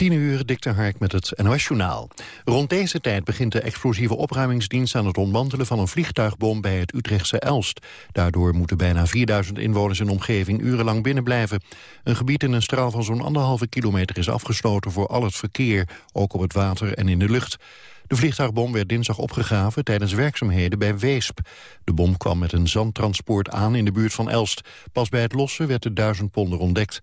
10 uur, Dikter Hark met het NOS-journaal. Rond deze tijd begint de explosieve opruimingsdienst aan het ontmantelen van een vliegtuigbom bij het Utrechtse Elst. Daardoor moeten bijna 4000 inwoners in omgeving urenlang binnenblijven. Een gebied in een straal van zo'n anderhalve kilometer is afgesloten voor al het verkeer, ook op het water en in de lucht. De vliegtuigbom werd dinsdag opgegraven tijdens werkzaamheden bij Weesp. De bom kwam met een zandtransport aan in de buurt van Elst. Pas bij het lossen werd de duizend ponder ontdekt.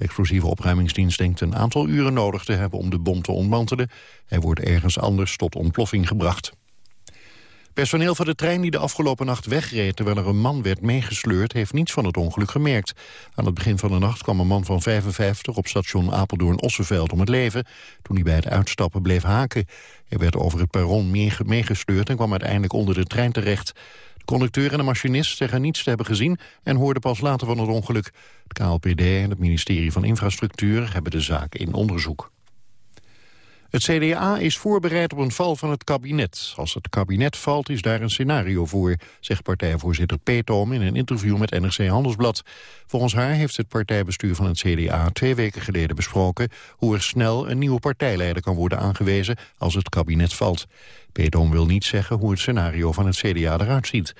De explosieve opruimingsdienst denkt een aantal uren nodig te hebben om de bom te ontmantelen. Hij wordt ergens anders tot ontploffing gebracht. Personeel van de trein die de afgelopen nacht wegreed... terwijl er een man werd meegesleurd, heeft niets van het ongeluk gemerkt. Aan het begin van de nacht kwam een man van 55 op station Apeldoorn-Osseveld om het leven... toen hij bij het uitstappen bleef haken. Hij werd over het perron meegesleurd en kwam uiteindelijk onder de trein terecht. Conducteur en de machinist zeggen niets te hebben gezien... en hoorden pas later van het ongeluk. Het KLPD en het ministerie van Infrastructuur hebben de zaak in onderzoek. Het CDA is voorbereid op een val van het kabinet. Als het kabinet valt is daar een scenario voor, zegt partijvoorzitter Peetoom in een interview met NRC Handelsblad. Volgens haar heeft het partijbestuur van het CDA twee weken geleden besproken hoe er snel een nieuwe partijleider kan worden aangewezen als het kabinet valt. Peetoom wil niet zeggen hoe het scenario van het CDA eruit ziet.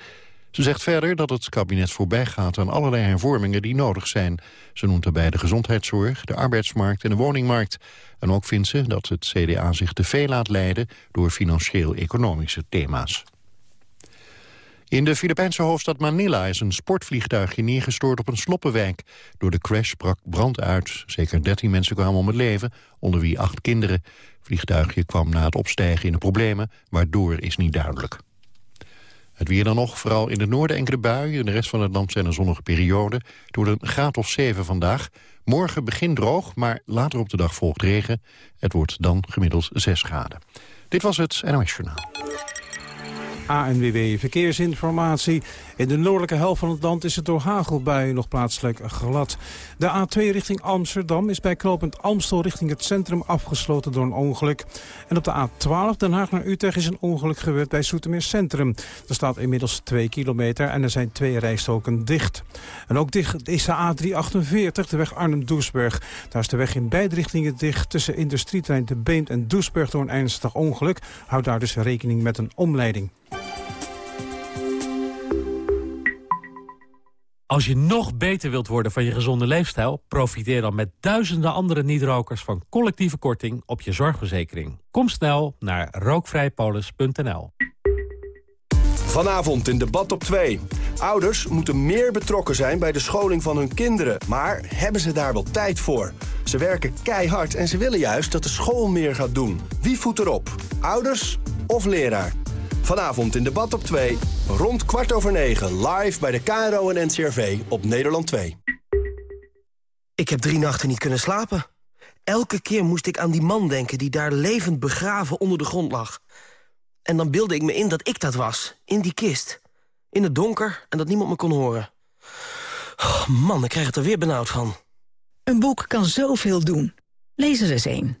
Ze zegt verder dat het kabinet voorbij gaat aan allerlei hervormingen die nodig zijn. Ze noemt daarbij de gezondheidszorg, de arbeidsmarkt en de woningmarkt. En ook vindt ze dat het CDA zich te veel laat leiden door financieel-economische thema's. In de Filipijnse hoofdstad Manila is een sportvliegtuigje neergestort op een sloppenwijk. Door de crash brak brand uit. Zeker 13 mensen kwamen om het leven, onder wie acht kinderen. Vliegtuigje kwam na het opstijgen in de problemen, waardoor is niet duidelijk. Het weer dan nog, vooral in het noorden enkele buien. In de rest van het land zijn er zonnige perioden. Door een graad of 7 vandaag. Morgen begint droog, maar later op de dag volgt regen. Het wordt dan gemiddeld 6 graden. Dit was het NOS Journaal. ANWB Verkeersinformatie. In de noordelijke helft van het land is het door hagelbuien nog plaatselijk glad. De A2 richting Amsterdam is bij knooppunt Amstel richting het centrum afgesloten door een ongeluk. En op de A12 Den Haag naar Utrecht is een ongeluk gebeurd bij Soetermeer Centrum. Er staat inmiddels 2 kilometer en er zijn twee rijstoken dicht. En ook dicht is de A348, de weg Arnhem-Doesburg. Daar is de weg in beide richtingen dicht tussen industrietrein De Beemt en Doesburg door een ernstig ongeluk. Houd daar dus rekening met een omleiding. Als je nog beter wilt worden van je gezonde leefstijl... profiteer dan met duizenden andere niet-rokers van collectieve korting op je zorgverzekering. Kom snel naar rookvrijpolis.nl. Vanavond in debat op 2. Ouders moeten meer betrokken zijn bij de scholing van hun kinderen. Maar hebben ze daar wel tijd voor? Ze werken keihard en ze willen juist dat de school meer gaat doen. Wie voedt erop? Ouders of leraar? Vanavond in debat op 2, rond kwart over 9, live bij de KRO en NCRV op Nederland 2. Ik heb drie nachten niet kunnen slapen. Elke keer moest ik aan die man denken die daar levend begraven onder de grond lag. En dan beelde ik me in dat ik dat was, in die kist. In het donker en dat niemand me kon horen. Oh, man, ik krijg het er weer benauwd van. Een boek kan zoveel doen. Lees er eens een.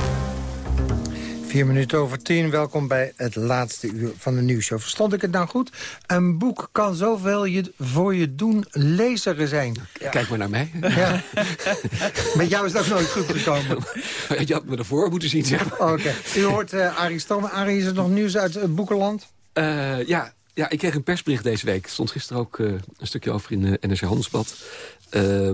Vier minuten over tien. Welkom bij het laatste uur van de nieuwsshow. Verstond ik het nou goed? Een boek kan zoveel je, voor je doen lezer zijn. Kijk maar naar mij. Ja. Met jou is dat nooit goed gekomen. je had me ervoor moeten zien, zeg maar. Oké. U hoort uh, Arie Stomme. Arie, is er nog nieuws uit het Boekenland? Uh, ja, ja, ik kreeg een persbericht deze week. Er stond gisteren ook uh, een stukje over in uh, NRC Handelsblad. Uh,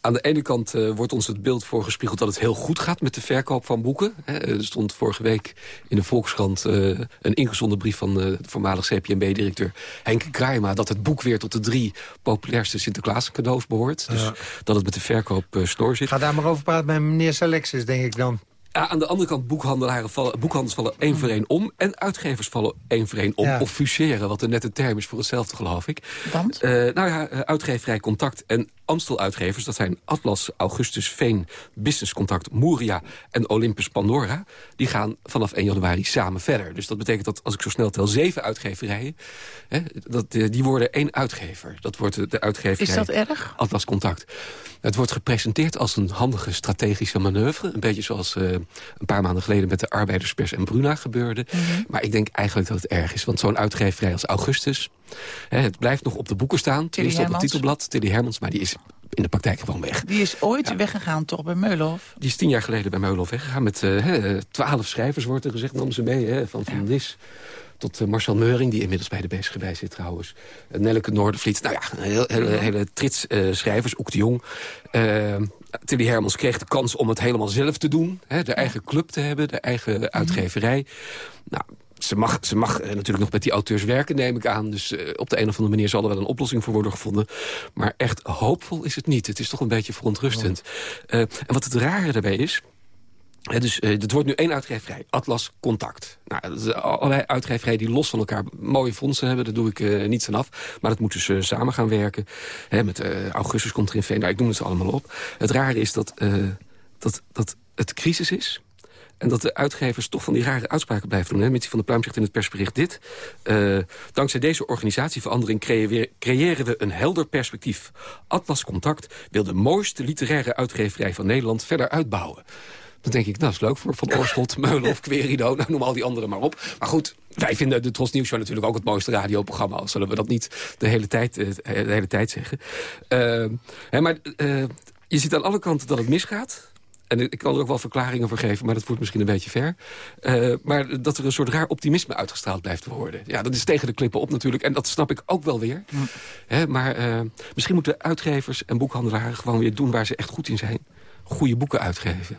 aan de ene kant uh, wordt ons het beeld voorgespiegeld dat het heel goed gaat met de verkoop van boeken. He, er stond vorige week in de Volkskrant uh, een ingezonden brief van de voormalig CPMB-directeur Henk Kraima... dat het boek weer tot de drie populairste Sinterklaas cadeaus behoort. Dus ja. dat het met de verkoop uh, snor zit. Ga daar maar over praten met meneer Selexis, denk ik dan. Ja, aan de andere kant, boekhandelaren vallen, boekhandels vallen één voor één om... en uitgevers vallen één voor één om, ja. of fuseren... wat een nette term is voor hetzelfde, geloof ik. Want? Uh, nou ja, uitgeverij Contact en Amstel-uitgevers... dat zijn Atlas, Augustus, Veen, Business Contact, Moeria en Olympus Pandora... die gaan vanaf 1 januari samen verder. Dus dat betekent dat als ik zo snel tel zeven uitgeverijen... Hè, dat, eh, die worden één uitgever. Dat wordt de uitgeverij... Is dat erg? Atlas Contact. Het wordt gepresenteerd als een handige strategische manoeuvre. Een beetje zoals uh, een paar maanden geleden met de arbeiderspers en Bruna gebeurde. Mm -hmm. Maar ik denk eigenlijk dat het erg is. Want zo'n uitgeverij als Augustus... Het blijft nog op de boeken staan. Tenminste op het titelblad. Tilly Hermans, maar die is in de praktijk gewoon weg. Die is ooit ja. weggegaan toch bij Meulhof? Die is tien jaar geleden bij Meulhof weggegaan. Met twaalf uh, schrijvers wordt er gezegd, nam ze mee. Hè, van Van ja. Tot uh, Marcel Meuring, die inmiddels bij de BSG bij zit trouwens. Uh, Nelleke Noordervliet, nou ja, een hele, hele trits schrijvers, Oek de Jong. Tilly Hermans kreeg de kans om het helemaal zelf te doen. Hè, de eigen club te hebben, de eigen uitgeverij. Nou, ze mag, ze mag uh, natuurlijk nog met die auteurs werken, neem ik aan. Dus uh, op de een of andere manier zal er wel een oplossing voor worden gevonden. Maar echt hoopvol is het niet. Het is toch een beetje verontrustend. Uh, en wat het rare daarbij is... He, dus het wordt nu één uitgeverij, Atlas Contact. Nou, allerlei uitgeverijen die los van elkaar mooie fondsen hebben, daar doe ik uh, niets aan af. Maar dat moeten ze uh, samen gaan werken. He, met Augustus komt er in Veen, nou, ik noem het ze allemaal op. Het rare is dat, dat, dat het crisis is. En dat de uitgevers toch van die rare uitspraken blijven doen. Hè? Mitsie van der Pluim zegt in het persbericht dit. Uh, dankzij deze organisatieverandering creëren we een helder perspectief. Atlas Contact wil de mooiste literaire uitgeverij van Nederland verder uitbouwen. Dan denk ik, nou, is leuk voor Van Oorschot, Meulhof, Querido. Nou, noem al die anderen maar op. Maar goed, wij vinden de Tros Nieuws Show natuurlijk ook het mooiste radioprogramma. Al zullen we dat niet de hele tijd, de hele tijd zeggen. Uh, hè, maar uh, je ziet aan alle kanten dat het misgaat. En ik kan er ook wel verklaringen voor geven, maar dat voert misschien een beetje ver. Uh, maar dat er een soort raar optimisme uitgestraald blijft worden. Ja, dat is tegen de klippen op natuurlijk. En dat snap ik ook wel weer. Hè, maar uh, misschien moeten uitgevers en boekhandelaren gewoon weer doen waar ze echt goed in zijn. Goede boeken uitgeven.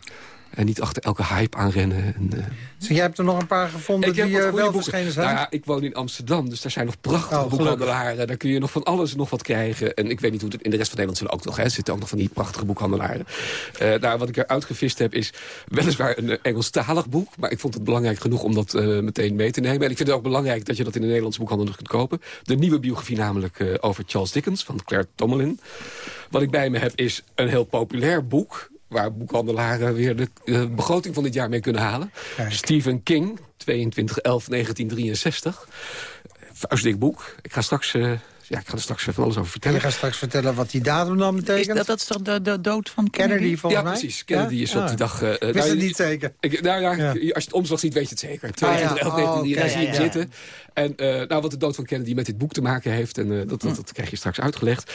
En niet achter elke hype aanrennen. En, uh... dus jij hebt er nog een paar gevonden die uh, wel verschenen zijn? Nou ja, ik woon in Amsterdam, dus daar zijn nog prachtige oh, boekhandelaren. Daar kun je nog van alles en nog wat krijgen. En ik weet niet hoe het in de rest van Nederland zullen ook nog. Hè, er zitten ook nog van die prachtige boekhandelaren. Uh, nou, wat ik eruit gevist heb is weliswaar een Engelstalig boek. Maar ik vond het belangrijk genoeg om dat meteen mee te nemen. En ik vind het ook belangrijk dat je dat in de Nederlandse boekhandel nog kunt kopen. De nieuwe biografie namelijk over Charles Dickens van Claire Tomlin. Wat ik bij me heb is een heel populair boek waar boekhandelaren weer de uh, begroting van dit jaar mee kunnen halen. Kijk. Stephen King, 22-11-1963. Vuistdik boek. Ik ga straks... Uh, ja, ik ga er straks van alles over vertellen. Je gaat straks vertellen wat die datum dan betekent? Is dat, dat is toch de, de dood van Kennedy? Kennedy volgens ja, mij? precies. Kennedy ja? is op ah. die dag... Uh, Wist nou, het niet zeker? Ik, nou ja, ja, als je het omslag ziet, weet je het zeker. 22 ah, ja. oh, okay, daar zie je hem zitten. En uh, nou, wat de dood van Kennedy met dit boek te maken heeft... en uh, dat, dat, dat krijg je straks uitgelegd.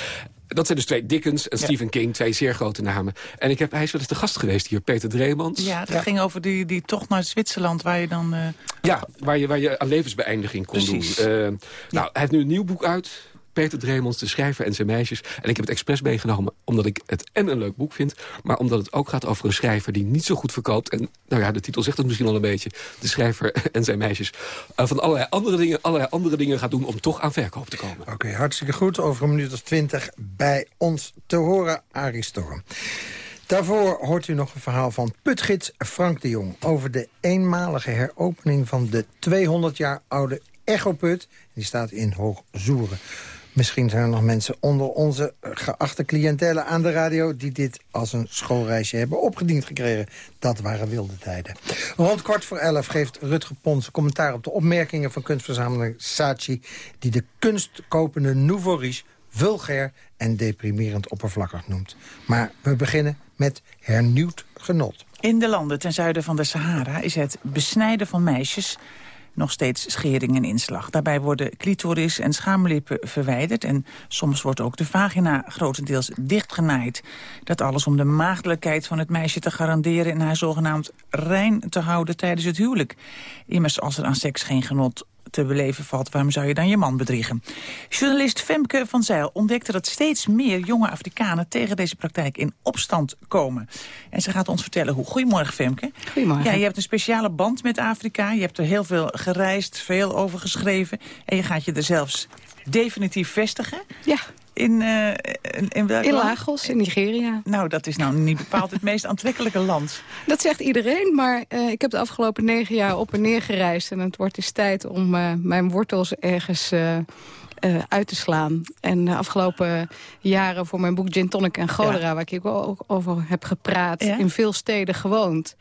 Dat zijn dus twee Dickens en Stephen King, twee zeer grote namen. En ik heb, hij is wel eens de gast geweest hier, Peter Dreemans. Ja, dat ging over die, die tocht naar Zwitserland waar je dan... Uh... Ja, waar je, waar je aan levensbeëindiging kon Precies. doen. nou, hij heeft nu een nieuw boek uit... Peter Dremons, de schrijver en zijn meisjes. En ik heb het expres meegenomen omdat ik het en een leuk boek vind... maar omdat het ook gaat over een schrijver die niet zo goed verkoopt. En nou ja, de titel zegt het misschien al een beetje. De schrijver en zijn meisjes. Uh, van allerlei andere, dingen, allerlei andere dingen gaat doen om toch aan verkoop te komen. Oké, hartstikke goed. Over een minuut of twintig bij ons te horen, Arie Storm. Daarvoor hoort u nog een verhaal van putgids Frank de Jong... over de eenmalige heropening van de 200 jaar oude Echoput. Die staat in Hoogzoeren. Misschien zijn er nog mensen onder onze geachte cliëntelen aan de radio... die dit als een schoolreisje hebben opgediend gekregen. Dat waren wilde tijden. Rond kwart voor elf geeft Rutger Pons commentaar op de opmerkingen... van kunstverzamelaar Saatchi... die de kunstkopende nouveau riche vulgair en deprimerend oppervlakkig noemt. Maar we beginnen met hernieuwd genot. In de landen ten zuiden van de Sahara is het besnijden van meisjes nog steeds schering en inslag. Daarbij worden clitoris en schaamlippen verwijderd... en soms wordt ook de vagina grotendeels dichtgenaaid. Dat alles om de maagdelijkheid van het meisje te garanderen... en haar zogenaamd rein te houden tijdens het huwelijk. Immers als er aan seks geen genot te beleven valt, waarom zou je dan je man bedriegen? Journalist Femke van Zijl ontdekte dat steeds meer jonge Afrikanen tegen deze praktijk in opstand komen. En ze gaat ons vertellen hoe. Goedemorgen Femke. Goedemorgen. Ja, je hebt een speciale band met Afrika. Je hebt er heel veel gereisd, veel over geschreven. En je gaat je er zelfs definitief vestigen. Ja. In, uh, in, in, welk in land? Lagos, in Nigeria. Nou, dat is nou niet bepaald het meest aantrekkelijke land. Dat zegt iedereen, maar uh, ik heb de afgelopen negen jaar op en neer gereisd. En het wordt eens tijd om uh, mijn wortels ergens eh, uit te slaan. En de afgelopen jaren voor mijn boek Gin Tonic en Cholera... waar ik ook over heb gepraat, in veel steden gewoond.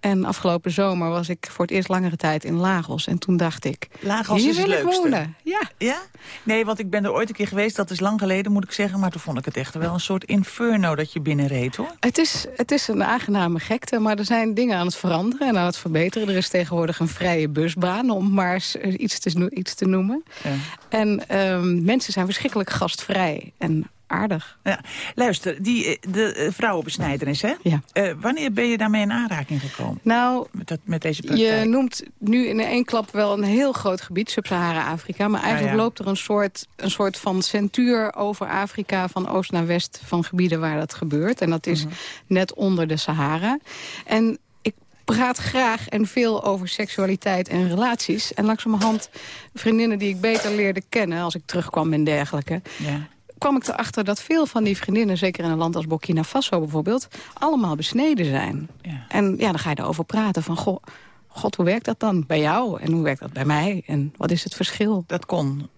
En afgelopen zomer was ik voor het eerst langere tijd in Lagos. En toen dacht ik, Lagos hier is het wil ik wonen. Ja. Ja? Nee, want ik ben er ooit een keer geweest. Dat is lang geleden, moet ik zeggen. Maar toen vond ik het echt wel een soort inferno dat je binnenreed, hoor. Het is, het is een aangename gekte, maar er zijn dingen aan het veranderen en aan het verbeteren. Er is tegenwoordig een vrije busbaan, om maar eens iets te, iets te noemen. Ja. En ehm, mensen zijn verschrikkelijk gastvrij en aardig. Ja. Luister, die, eh, de eh, vrouwenbesnijdenis, hè? Ja. Eh, wanneer ben je daarmee in aanraking gekomen? Nou, Met, dat, met deze praktijk? je noemt nu in één klap wel een heel groot gebied, Sub-Sahara-Afrika. Maar eigenlijk ja. loopt er een soort, een soort van centuur over Afrika... van oost naar west van gebieden waar dat gebeurt. En dat is Mhm. net onder de Sahara. En ik praat graag en veel over seksualiteit en relaties. En langzamerhand vriendinnen die ik beter leerde kennen... als ik terugkwam en dergelijke Ja. Kwam ik erachter dat veel van die vriendinnen... zeker in een land als Burkina Faso bijvoorbeeld... allemaal besneden zijn. Ja. En ja, dan ga je erover praten van... Goh, God, hoe werkt dat dan bij jou? En hoe werkt dat bij mij? En wat is het verschil? Dat kon.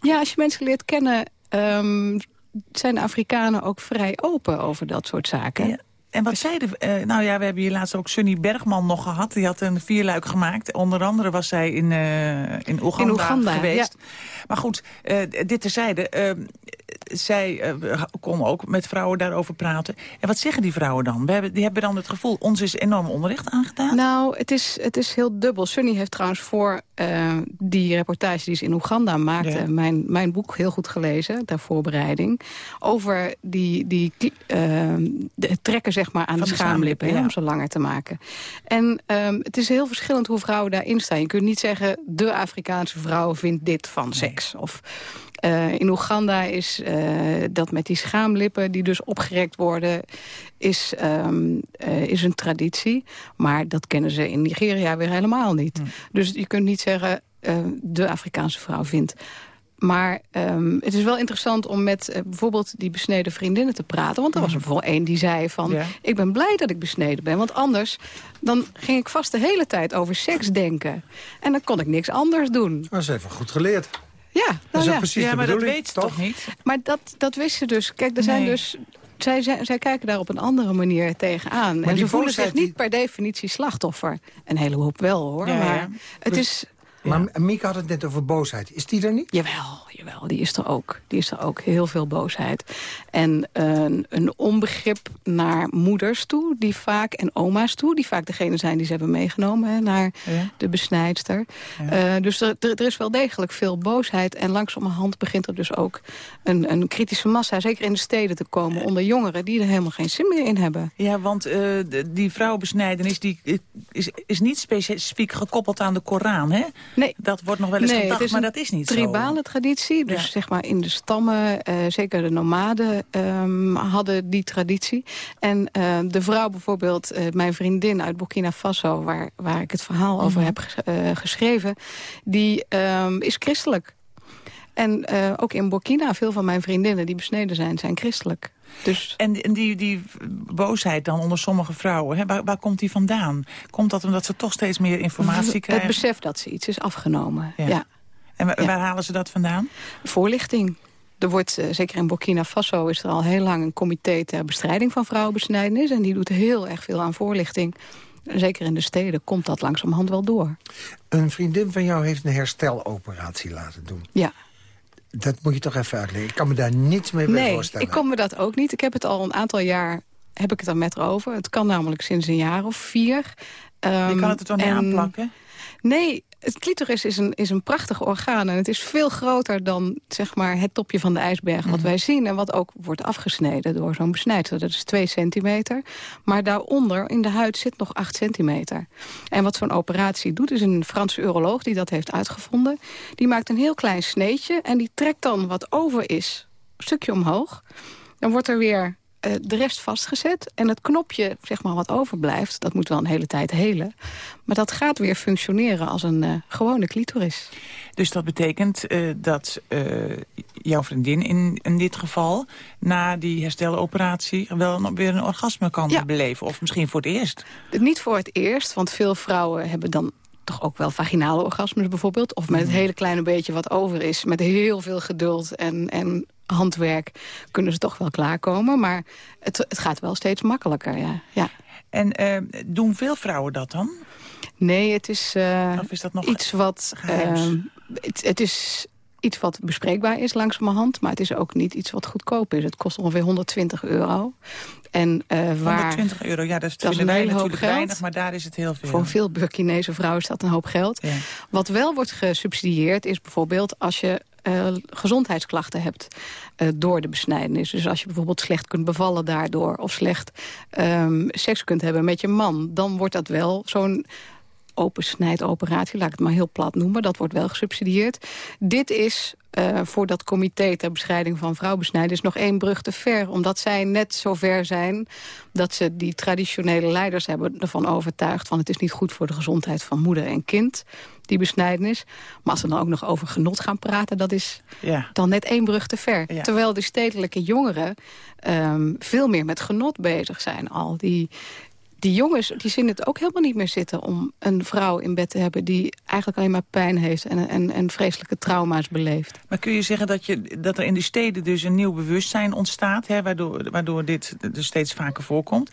Ja, als je mensen leert kennen... ehm, zijn de Afrikanen ook vrij open over dat soort zaken. Ja. En wat zei de... eh, nou ja, we hebben hier laatst ook Sunny Bergman nog gehad. Die had een vierluik gemaakt. Onder andere was zij in, eh, in, Oeganda, In Oeganda, geweest. Maar goed, eh, dit terzijde. Zij eh, kon ook met vrouwen daarover praten. En wat zeggen die vrouwen dan? We hebben, die hebben dan het gevoel, ons is enorm onrecht aangedaan. Nou, het is, het is heel dubbel. Sunny heeft trouwens voor eh, die reportage die ze in Oeganda maakte... Ja. Mijn, mijn boek heel goed gelezen, ter voorbereiding... over die, die, eh, de, trekken zeg maar, aan Van de schaamlippen, ja. om ze langer te maken. En ehm, het is heel verschillend hoe vrouwen daarin staan. Je kunt niet zeggen, de Afrikaanse vrouw vindt dit van seks. Of eh, in Oeganda is eh, dat met die schaamlippen die dus opgerekt worden... Is, ehm, eh, is een traditie. Maar dat kennen ze in Nigeria weer helemaal niet. Dus je kunt niet zeggen, de Afrikaanse vrouw vindt... Maar ehm, het is wel interessant om met bijvoorbeeld die besneden vriendinnen te praten. Want er was er bijvoorbeeld één die zei van... Ja. ik ben blij dat ik besneden ben. Want anders dan ging ik vast de hele tijd over seks denken. En dan kon ik niks anders doen. Dat is even goed geleerd. Ja, Dat nou is ook ja. precies ja, de maar dat bedoeling, weet ze toch niet? Maar dat, dat wist ze dus. Kijk, er zijn Nee. dus... Zij, zij, zij kijken daar op een andere manier tegenaan. en die ze voelen zich die- niet per definitie slachtoffer. Een hele hoop wel, hoor. Ja, maar ja. het Dus- is... Maar Mieke had het net over boosheid. Is die er niet? Jawel, jawel, die is er ook. Die is er ook. Heel veel boosheid. En een, een onbegrip naar moeders toe, die vaak, en oma's toe... die vaak degene zijn die ze hebben meegenomen hè, naar Ja. de besnijdster. Eh, dus er, er, is wel degelijk veel boosheid. En langzamerhand begint er dus ook een, een kritische massa... zeker in de steden te komen onder jongeren... die er helemaal geen zin meer in hebben. Ja, want eh, die vrouwenbesnijdenis die, eh, is, is niet specifiek gekoppeld aan de Koran, hè? Nee, Dat wordt nog wel eens Nee, gedacht, maar dat is niet zo. tribale traditie. Dus Ja. zeg maar in de stammen, eh, zeker de nomaden, ehm, hadden die traditie. En eh, de vrouw bijvoorbeeld, eh, mijn vriendin uit Burkina Faso... waar, waar ik het verhaal over Mhm. heb eh, geschreven... die ehm, is christelijk. En ook in Burkina, veel van mijn vriendinnen die besneden zijn, zijn christelijk. Dus En, en die, die boosheid dan onder sommige vrouwen, hè, waar, waar komt die vandaan? Komt dat omdat ze toch steeds meer informatie het krijgen? besef dat ze iets is afgenomen. Ja. ja. En Ja. waar halen ze dat vandaan? Voorlichting. Er wordt, eh, zeker in Burkina Faso, is er al heel lang een comité ter bestrijding van vrouwenbesnijdenis. En die doet heel erg veel aan voorlichting. Zeker in de steden komt dat langzamerhand wel door. Een vriendin van jou heeft een hersteloperatie laten doen. Ja. Dat moet je toch even uitleggen. Ik kan me daar niets mee bij Nee, voorstellen. ik kon me dat ook niet. Ik heb het al een aantal jaar, heb ik het er met haar over. Het kan namelijk sinds een jaar of vier. Je Ehm, kan het er toch niet en- aanplakken? Nee, het clitoris is een, is een prachtig orgaan. En het is veel groter dan zeg maar, het topje van de ijsberg wat wij zien. En wat ook wordt afgesneden door zo'n besnijdsel. Dat is 2 centimeter. Maar daaronder in de huid zit nog 8 centimeter. En wat zo'n operatie doet, is een Franse uroloog die dat heeft uitgevonden. Die maakt een heel klein sneetje en die trekt dan wat over is, een stukje omhoog. Dan wordt er weer eh, de rest vastgezet. En het knopje, zeg maar, wat overblijft... dat moet wel een hele tijd helen. Maar dat gaat weer functioneren als een eh, gewone clitoris. Dus dat betekent eh, dat jouw vriendin in, in dit geval... na die hersteloperatie wel een- weer een orgasme kan Ja. beleven. Of misschien voor het eerst. Niet voor het eerst, want veel vrouwen hebben dan toch ook wel vaginale orgasmes bijvoorbeeld. Of met het hele kleine beetje wat over is. Met heel veel geduld en, en handwerk kunnen ze toch wel klaarkomen. Maar het, het gaat wel steeds makkelijker, ja. ja. En uh, doen veel vrouwen dat dan? Nee, het is, uh, of is dat nog iets wat... Uh, het, het, is iets wat bespreekbaar is langzamerhand. Maar het is ook niet iets wat goedkoop is. Het kost ongeveer 120 euro. En, uh, waar, 120 euro, ja, dat, dat is een hele hoop geld. weinig, maar daar is het heel veel. Voor veel Burkinese vrouwen is dat een hoop geld. Ja. Wat wel wordt gesubsidieerd is bijvoorbeeld als je uh, gezondheidsklachten hebt uh, door de besnijdenis. Dus als je bijvoorbeeld slecht kunt bevallen daardoor... of slecht um, seks kunt hebben met je man... dan wordt dat wel zo'n open snijoperatie, laat ik het maar heel plat noemen. Dat wordt wel gesubsidieerd. Dit is uh, voor dat comité ter bescheiding van vrouwbesnijders nog één brug te ver. Omdat zij net zo ver zijn dat ze die traditionele leiders hebben ervan overtuigd... van het is niet goed voor de gezondheid van moeder en kind, die besnijdenis. Maar als ze dan ook nog over genot gaan praten, dat is ja. dan net één brug te ver. Ja. Terwijl de stedelijke jongeren um, veel meer met genot bezig zijn al. Die, die jongens die zien het ook helemaal niet meer zitten... om een vrouw in bed te hebben die eigenlijk alleen maar pijn heeft... en, en, en vreselijke trauma's beleeft. Maar kun je zeggen dat, je, dat er in de steden dus een nieuw bewustzijn ontstaat... Hè, waardoor, waardoor dit dus steeds vaker voorkomt...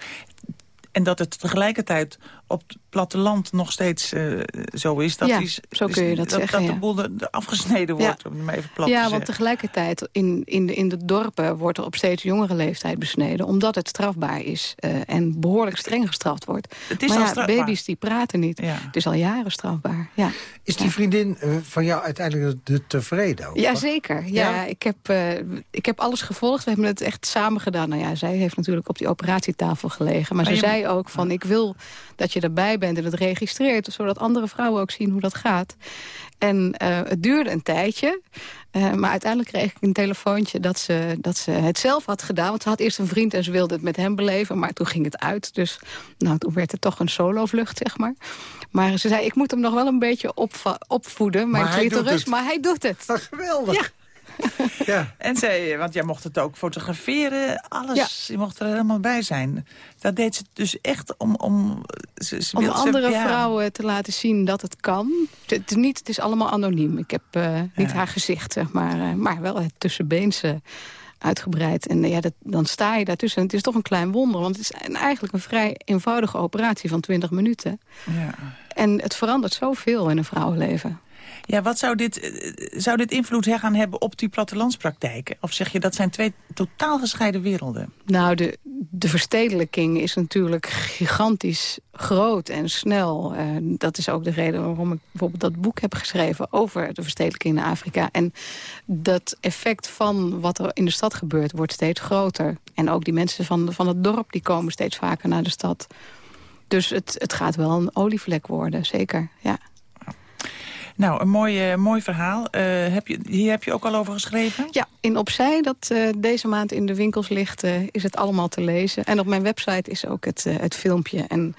En dat het tegelijkertijd op het platteland nog steeds uh, zo is. Dat ja, is, zo kun je dat, dat zeggen. Dat de boel de, de afgesneden wordt, ja. om hem even plat ja, te want tegelijkertijd in, in, de, in de dorpen wordt er op steeds jongere leeftijd besneden. Omdat het strafbaar is uh, en behoorlijk streng gestraft wordt. Het is maar al ja, strafbaar. baby's die praten niet. Ja. Het is al jaren strafbaar. Ja. Is die vriendin uh, van jou uiteindelijk de tevreden over? Jazeker. Ja, ja? Ik, heb, uh, ik heb alles gevolgd. We hebben het echt samen gedaan. Nou ja, zij heeft natuurlijk op die operatietafel gelegen. Maar, maar ze zei ook van, ik wil dat je erbij bent en het registreert... zodat andere vrouwen ook zien hoe dat gaat. En uh, het duurde een tijdje. Uh, maar uiteindelijk kreeg ik een telefoontje dat ze, dat ze het zelf had gedaan. Want ze had eerst een vriend en ze wilde het met hem beleven. Maar toen ging het uit. Dus nou, toen werd het toch een solo-vlucht, zeg maar. Maar ze zei, ik moet hem nog wel een beetje opvoeden. Mijn maar clitoris, maar hij doet het. Geweldig. Ja. ja. En zij, want jij mocht het ook fotograferen, alles. Ja. Je mocht er helemaal bij zijn. Dat deed ze dus echt om... Om, ze, ze om andere ze, ja. vrouwen te laten zien dat het kan. Het is, niet, het is allemaal anoniem. Ik heb uh, niet ja. haar gezicht, zeg maar. Uh, maar wel het tussenbeense uitgebreid. En ja, dat, dan sta je daartussen. En het is toch een klein wonder. Want het is een, eigenlijk een vrij eenvoudige operatie van 20 minuten. Ja. En het verandert zoveel in een vrouwenleven. Ja, wat zou dit, zou dit invloed gaan hebben op die plattelandspraktijken? Of zeg je, dat zijn twee totaal gescheiden werelden? Nou, de, de verstedelijking is natuurlijk gigantisch groot en snel. Uh, dat is ook de reden waarom ik bijvoorbeeld dat boek heb geschreven... over de verstedelijking in Afrika. En dat effect van wat er in de stad gebeurt wordt steeds groter. En ook die mensen van, van het dorp die komen steeds vaker naar de stad. Dus het, het gaat wel een olievlek worden, zeker, ja. Nou, een mooi, mooi verhaal. Uh, heb je, hier heb je ook al over geschreven? Ja, in Opzij, dat uh, deze maand in de winkels ligt, is het allemaal te lezen. En op mijn website is ook het, het filmpje. En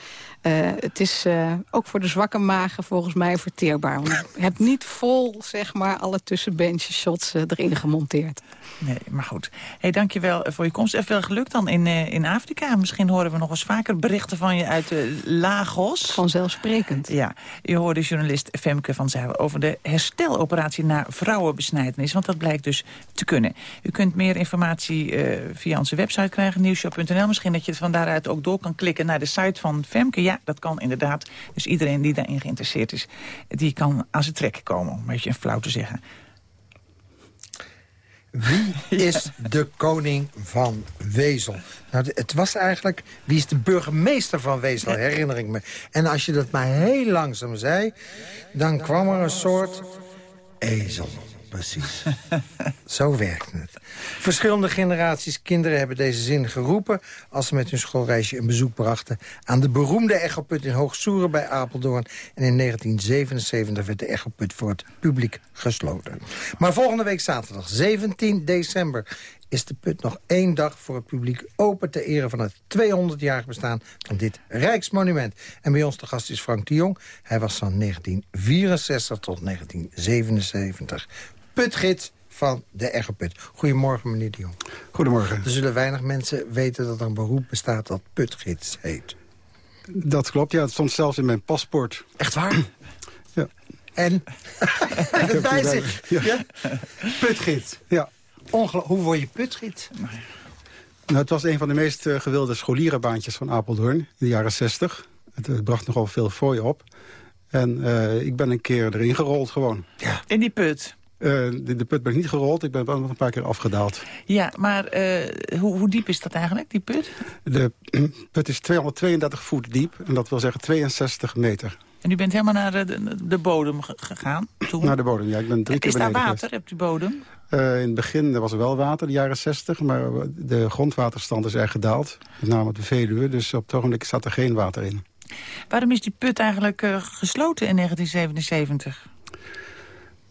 het is ook voor de zwakke magen volgens mij verteerbaar. Want je hebt niet vol, zeg maar, alle tussenbenches shots erin gemonteerd. Nee, maar goed. Hey, dankjewel voor je komst en veel geluk dan in, in Afrika. Misschien horen we nog eens vaker berichten van je uit Lagos. Vanzelfsprekend. Ja, je hoorde journalist Femke van Zijl over de hersteloperatie naar vrouwenbesnijdenis. Want dat blijkt dus te kunnen. U kunt meer informatie uh, via onze website krijgen, nieuwshow.nl. Misschien dat je het van daaruit ook door kan klikken naar de site van Femke. Ja, dat kan inderdaad. Dus iedereen die daarin geïnteresseerd is, die kan aan zijn trek komen. Om een beetje flauw te zeggen. Wie is de koning van Wezel? Nou, het was eigenlijk... Wie is de burgemeester van Wezel, herinner ik me. En als je dat maar heel langzaam zei... dan kwam er een soort ezel. Precies. Zo werkt het. Verschillende generaties kinderen hebben deze zin geroepen... als ze met hun schoolreisje een bezoek brachten... aan de beroemde echoput in Hoogsoeren bij Apeldoorn. En in 1977 werd de echoput voor het publiek gesloten. Maar volgende week zaterdag, 17 december is de put nog één dag voor het publiek open... ter ere van het 200-jarig bestaan van dit Rijksmonument. En bij ons de gast is Frank de Jong. Hij was van 1964 tot 1977 putgids van de Echoput. Goedemorgen, meneer de Jong. Goedemorgen. Er zullen weinig mensen weten dat er een beroep bestaat dat putgids heet. Dat klopt, ja. Het stond zelfs in mijn paspoort. Echt waar? Ja. En? het bij zich. Ja. Putgids. Ja. Ongel Hoe word je putgids? Nou, het was een van de meest uh, gewilde scholierenbaantjes van Apeldoorn in de jaren 60. Het, het bracht nogal veel fooi op. En uh, ik ben een keer erin gerold gewoon. Ja. In die put? Uh, de, de, put ben ik niet gerold, ik ben wel nog een paar keer afgedaald. Ja, maar hoe, hoe, diep is dat eigenlijk, die put? De put is 232 voet diep en dat wil zeggen 62 meter. En u bent helemaal naar de, de bodem gegaan? Toen? Naar de bodem, ja. Ik ben drie keer beneden Is daar water? Hebt u bodem? Uh, in het begin was er wel water, de jaren 60. Maar de grondwaterstand is erg gedaald. Met name op de Veluwe. Dus op het ogenblik staat er geen water in. Waarom is die put eigenlijk gesloten in 1977?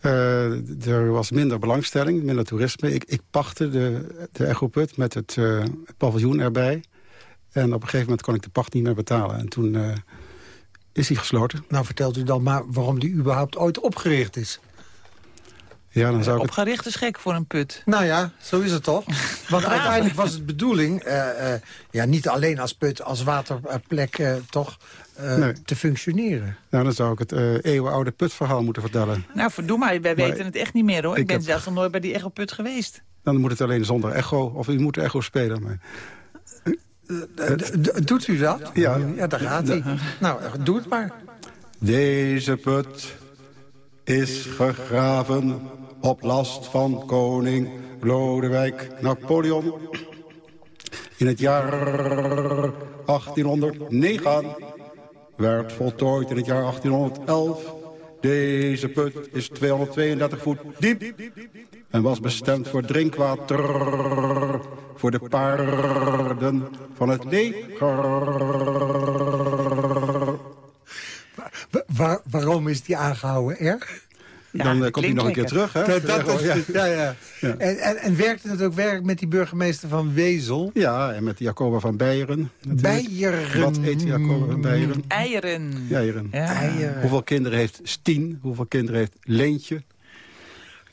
Uh, er was minder belangstelling, minder toerisme. Ik, ik pachtte de, de echoput met het, het paviljoen erbij. En op een gegeven moment kon ik de pacht niet meer betalen. En toen is hij gesloten. Nou, vertelt u dan maar waarom die überhaupt ooit opgericht is. Ja, dan zou ik Opgericht is gek voor een put. Nou ja, zo is het toch? Want uiteindelijk was het bedoeling, uh, uh, ja, niet alleen als put, als waterplek uh, toch nee. te functioneren. Nou, dan zou ik het eeuwenoude putverhaal moeten vertellen. Nou, verdoe maar, wij weten het echt niet meer hoor. Ik, ik ben heb... zelfs nog nooit bij die echo-put geweest. Dan moet het alleen zonder echo, of u moet echo spelen. Maar... Doet u dat? Ja. Ja, daar gaat hij. Nou, doe het maar. Deze put is gegraven op last van koning Lodewijk Napoleon. In het jaar 1809 werd voltooid in het jaar 1811. Deze put is 232 voet diep en was bestemd voor drinkwater voor de paarden van het leger. Waar, waarom is die aangehouden erg? Ja, dan uh, komt hij nog een keer terug. Hè? Dat, dat is, ja. Ja. En, en, en werkte het ook werk met die burgemeester van Wezel? Ja, en met Jacoba van Beieren. Beieren. Wat eet Jacoba van Beieren? Eieren. Eieren. Eieren. Hoeveel kinderen heeft Stien? Hoeveel kinderen heeft Leentje?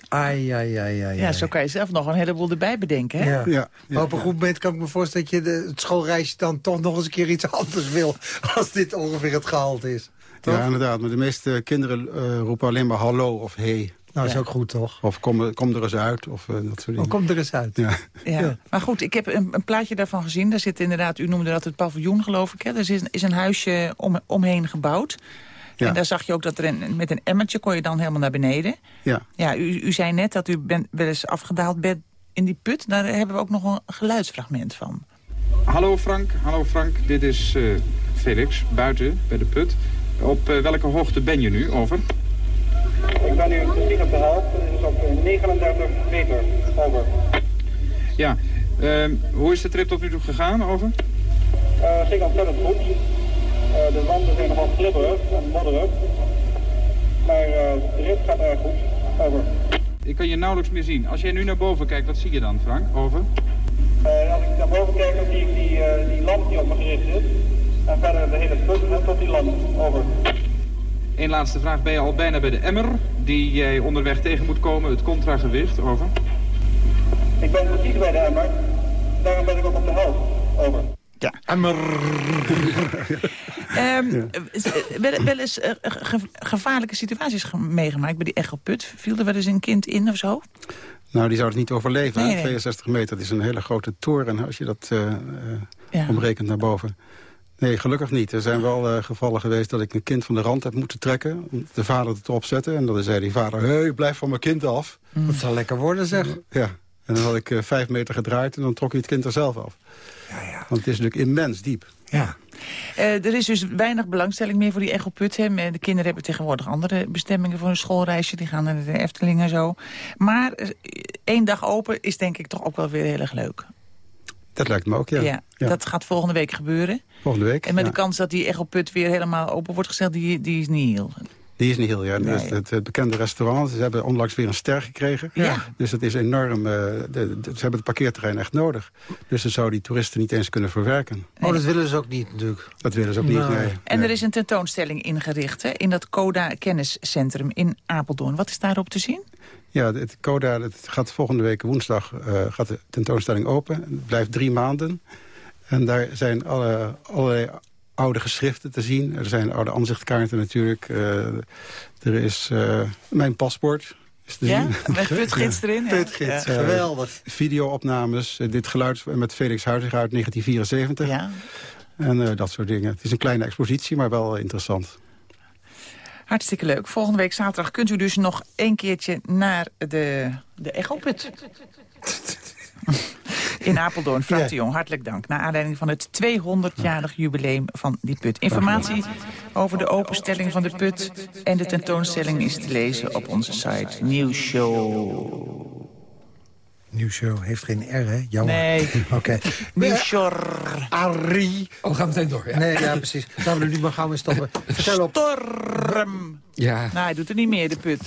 Ai, ai, ai, ai, Ja, zo kan je zelf nog een heleboel erbij bedenken. Hè? Ja. Ja, maar op een goed moment kan ik me voorstellen... dat je de, het schoolreisje dan toch nog eens een keer iets anders wil... als dit ongeveer het gehalte is. Toch? Ja, inderdaad. Maar de meeste kinderen uh, roepen alleen maar hallo of hey. Nou, dat is ook goed, toch? Of kom, kom er eens uit. Of, uh, dat soort dingen. Oh, kom er eens uit. Ja. Ja. ja. Maar goed, ik heb een, een, plaatje daarvan gezien. Daar zit inderdaad, u noemde dat het paviljoen, geloof ik. Hè? Er is, is een huisje om, omheen gebouwd. Ja. En daar zag je ook dat er een, met een emmertje kon je dan helemaal naar beneden. Ja. Ja, u, u zei net dat u bent wel eens afgedaald bent in die put. Daar hebben we ook nog een geluidsfragment van. Hallo Frank, hallo Frank. Dit is uh, Felix, buiten bij de put. Op uh, welke hoogte ben je nu? Over. Ik ben nu precies op de helft. Het is op 39 meter. Over. Ja. Uh, hoe is de trip tot nu toe gegaan? Over. Uh, ging ontzettend goed. Uh, de wanden zijn nogal glibberig en modderig. Maar uh, de rit gaat erg goed. Over. Ik kan je nauwelijks meer zien. Als jij nu naar boven kijkt, wat zie je dan, Frank? Over. Als ik naar boven kijk, dan zie ik die, die lamp die op me gericht is. En verder de hele put tot die lamp. Over. Eén laatste vraag. Ben je al bijna bij de emmer die jij onderweg tegen moet komen? Het contragewicht. Over. Ik ben precies bij de emmer. Daarom ben ik ook op de helft. Over. Ja. Emmer. um, ja. wel, wel eens uh, ge gevaarlijke situaties meegemaakt bij die echoput. Viel er wel eens een kind in of zo? Nou, die zou het niet overleven. Nee, hè? nee. 62 meter, dat is een hele grote toren als je dat uh, ja. omrekent naar boven. Nee, gelukkig niet. Er zijn wel uh, gevallen geweest dat ik een kind van de rand heb moeten trekken. Om de vader erop zetten. En dan zei die vader, hey, blijf van mijn kind af. Mm. Dat zal lekker worden, zeg. Ja. En dan had ik uh, vijf meter gedraaid en dan trok hij het kind er zelf af. Ja, ja. Want het is natuurlijk immens diep. Ja. Uh, er is dus weinig belangstelling meer voor die echoput. Hè. De kinderen hebben tegenwoordig andere bestemmingen voor een schoolreisje. Die gaan naar de Efteling en zo. Maar één dag open is denk ik toch ook wel weer heel erg leuk. Dat lijkt me ook, ja. ja, ja. Dat gaat volgende week gebeuren. Volgende week, En met ja. de kans dat die echoput weer helemaal open wordt gesteld, die, die is niet heel. Die is niet heel, ja. Nee. Het, bekende restaurant, ze hebben onlangs weer een ster gekregen. Ja. Dus het is enorm, uh, de, de, ze hebben het parkeerterrein echt nodig. Dus ze zou die toeristen niet eens kunnen verwerken. Oh, dat willen ze ook niet natuurlijk. Dat willen ze ook niet, nee. En nee. er is een tentoonstelling ingericht hè, in dat Coda Kenniscentrum in Apeldoorn. Wat is daarop te zien? Ja, het CODA het gaat volgende week woensdag uh, gaat de tentoonstelling open. Het blijft drie maanden. En daar zijn alle, allerlei oude geschriften te zien. Er zijn oude aanzichtkaarten natuurlijk. er is mijn paspoort. Is te ja, zien. met putgids erin. Putgids, ja. geweldig. Videoopnames, dit geluid met Felix Huizinga uit 1974. Ja. En dat soort dingen. Het is een kleine expositie, maar wel interessant. Hartstikke leuk. Volgende week zaterdag kunt u dus nog een keertje naar de, de Echoput. In Apeldoorn. Frank ja. de Jong, hartelijk dank. Naar aanleiding van het 200-jarig jubileum van die put. Informatie over de openstelling van de put en de tentoonstelling is te lezen op onze site Nieuwshow. Nieuwshow heeft geen R, hè? Jammer. Nee. Oké. Okay. Nieuwshow. Arie. Oh, gaan we meteen door. Ja. Nee, ja, precies. Gaan we nu maar gaan we stoppen. Vertel op. Storm. Ja. Nou, hij doet er niet meer, de put.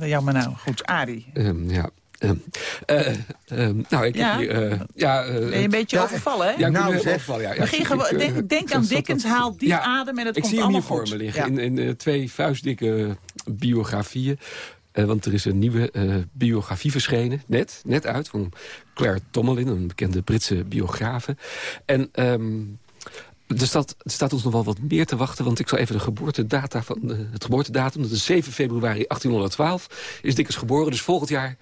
Jammer nou. Goed, Arie. Um, ja. Um, uh, um, nou, ik ja. heb hier... Uh, ja, uh, ben je een beetje ja, overvallen, hè? Ja, ik nou, ben overvallen, ja. ik, denk, denk aan Dickens, haal die ja, adem en het ik komt zie hem hier voor me liggen. In, in twee vuistdikke biografieën. Uh, want er is een nieuwe uh, biografie verschenen, net, net uit, van Claire Tomalin, een bekende Britse biografe. En um, er staat, er staat ons nog wel wat meer te wachten, want ik zal even de geboortedata van het geboortedatum, dat is 7 februari 1812, is Dickens geboren, dus volgend jaar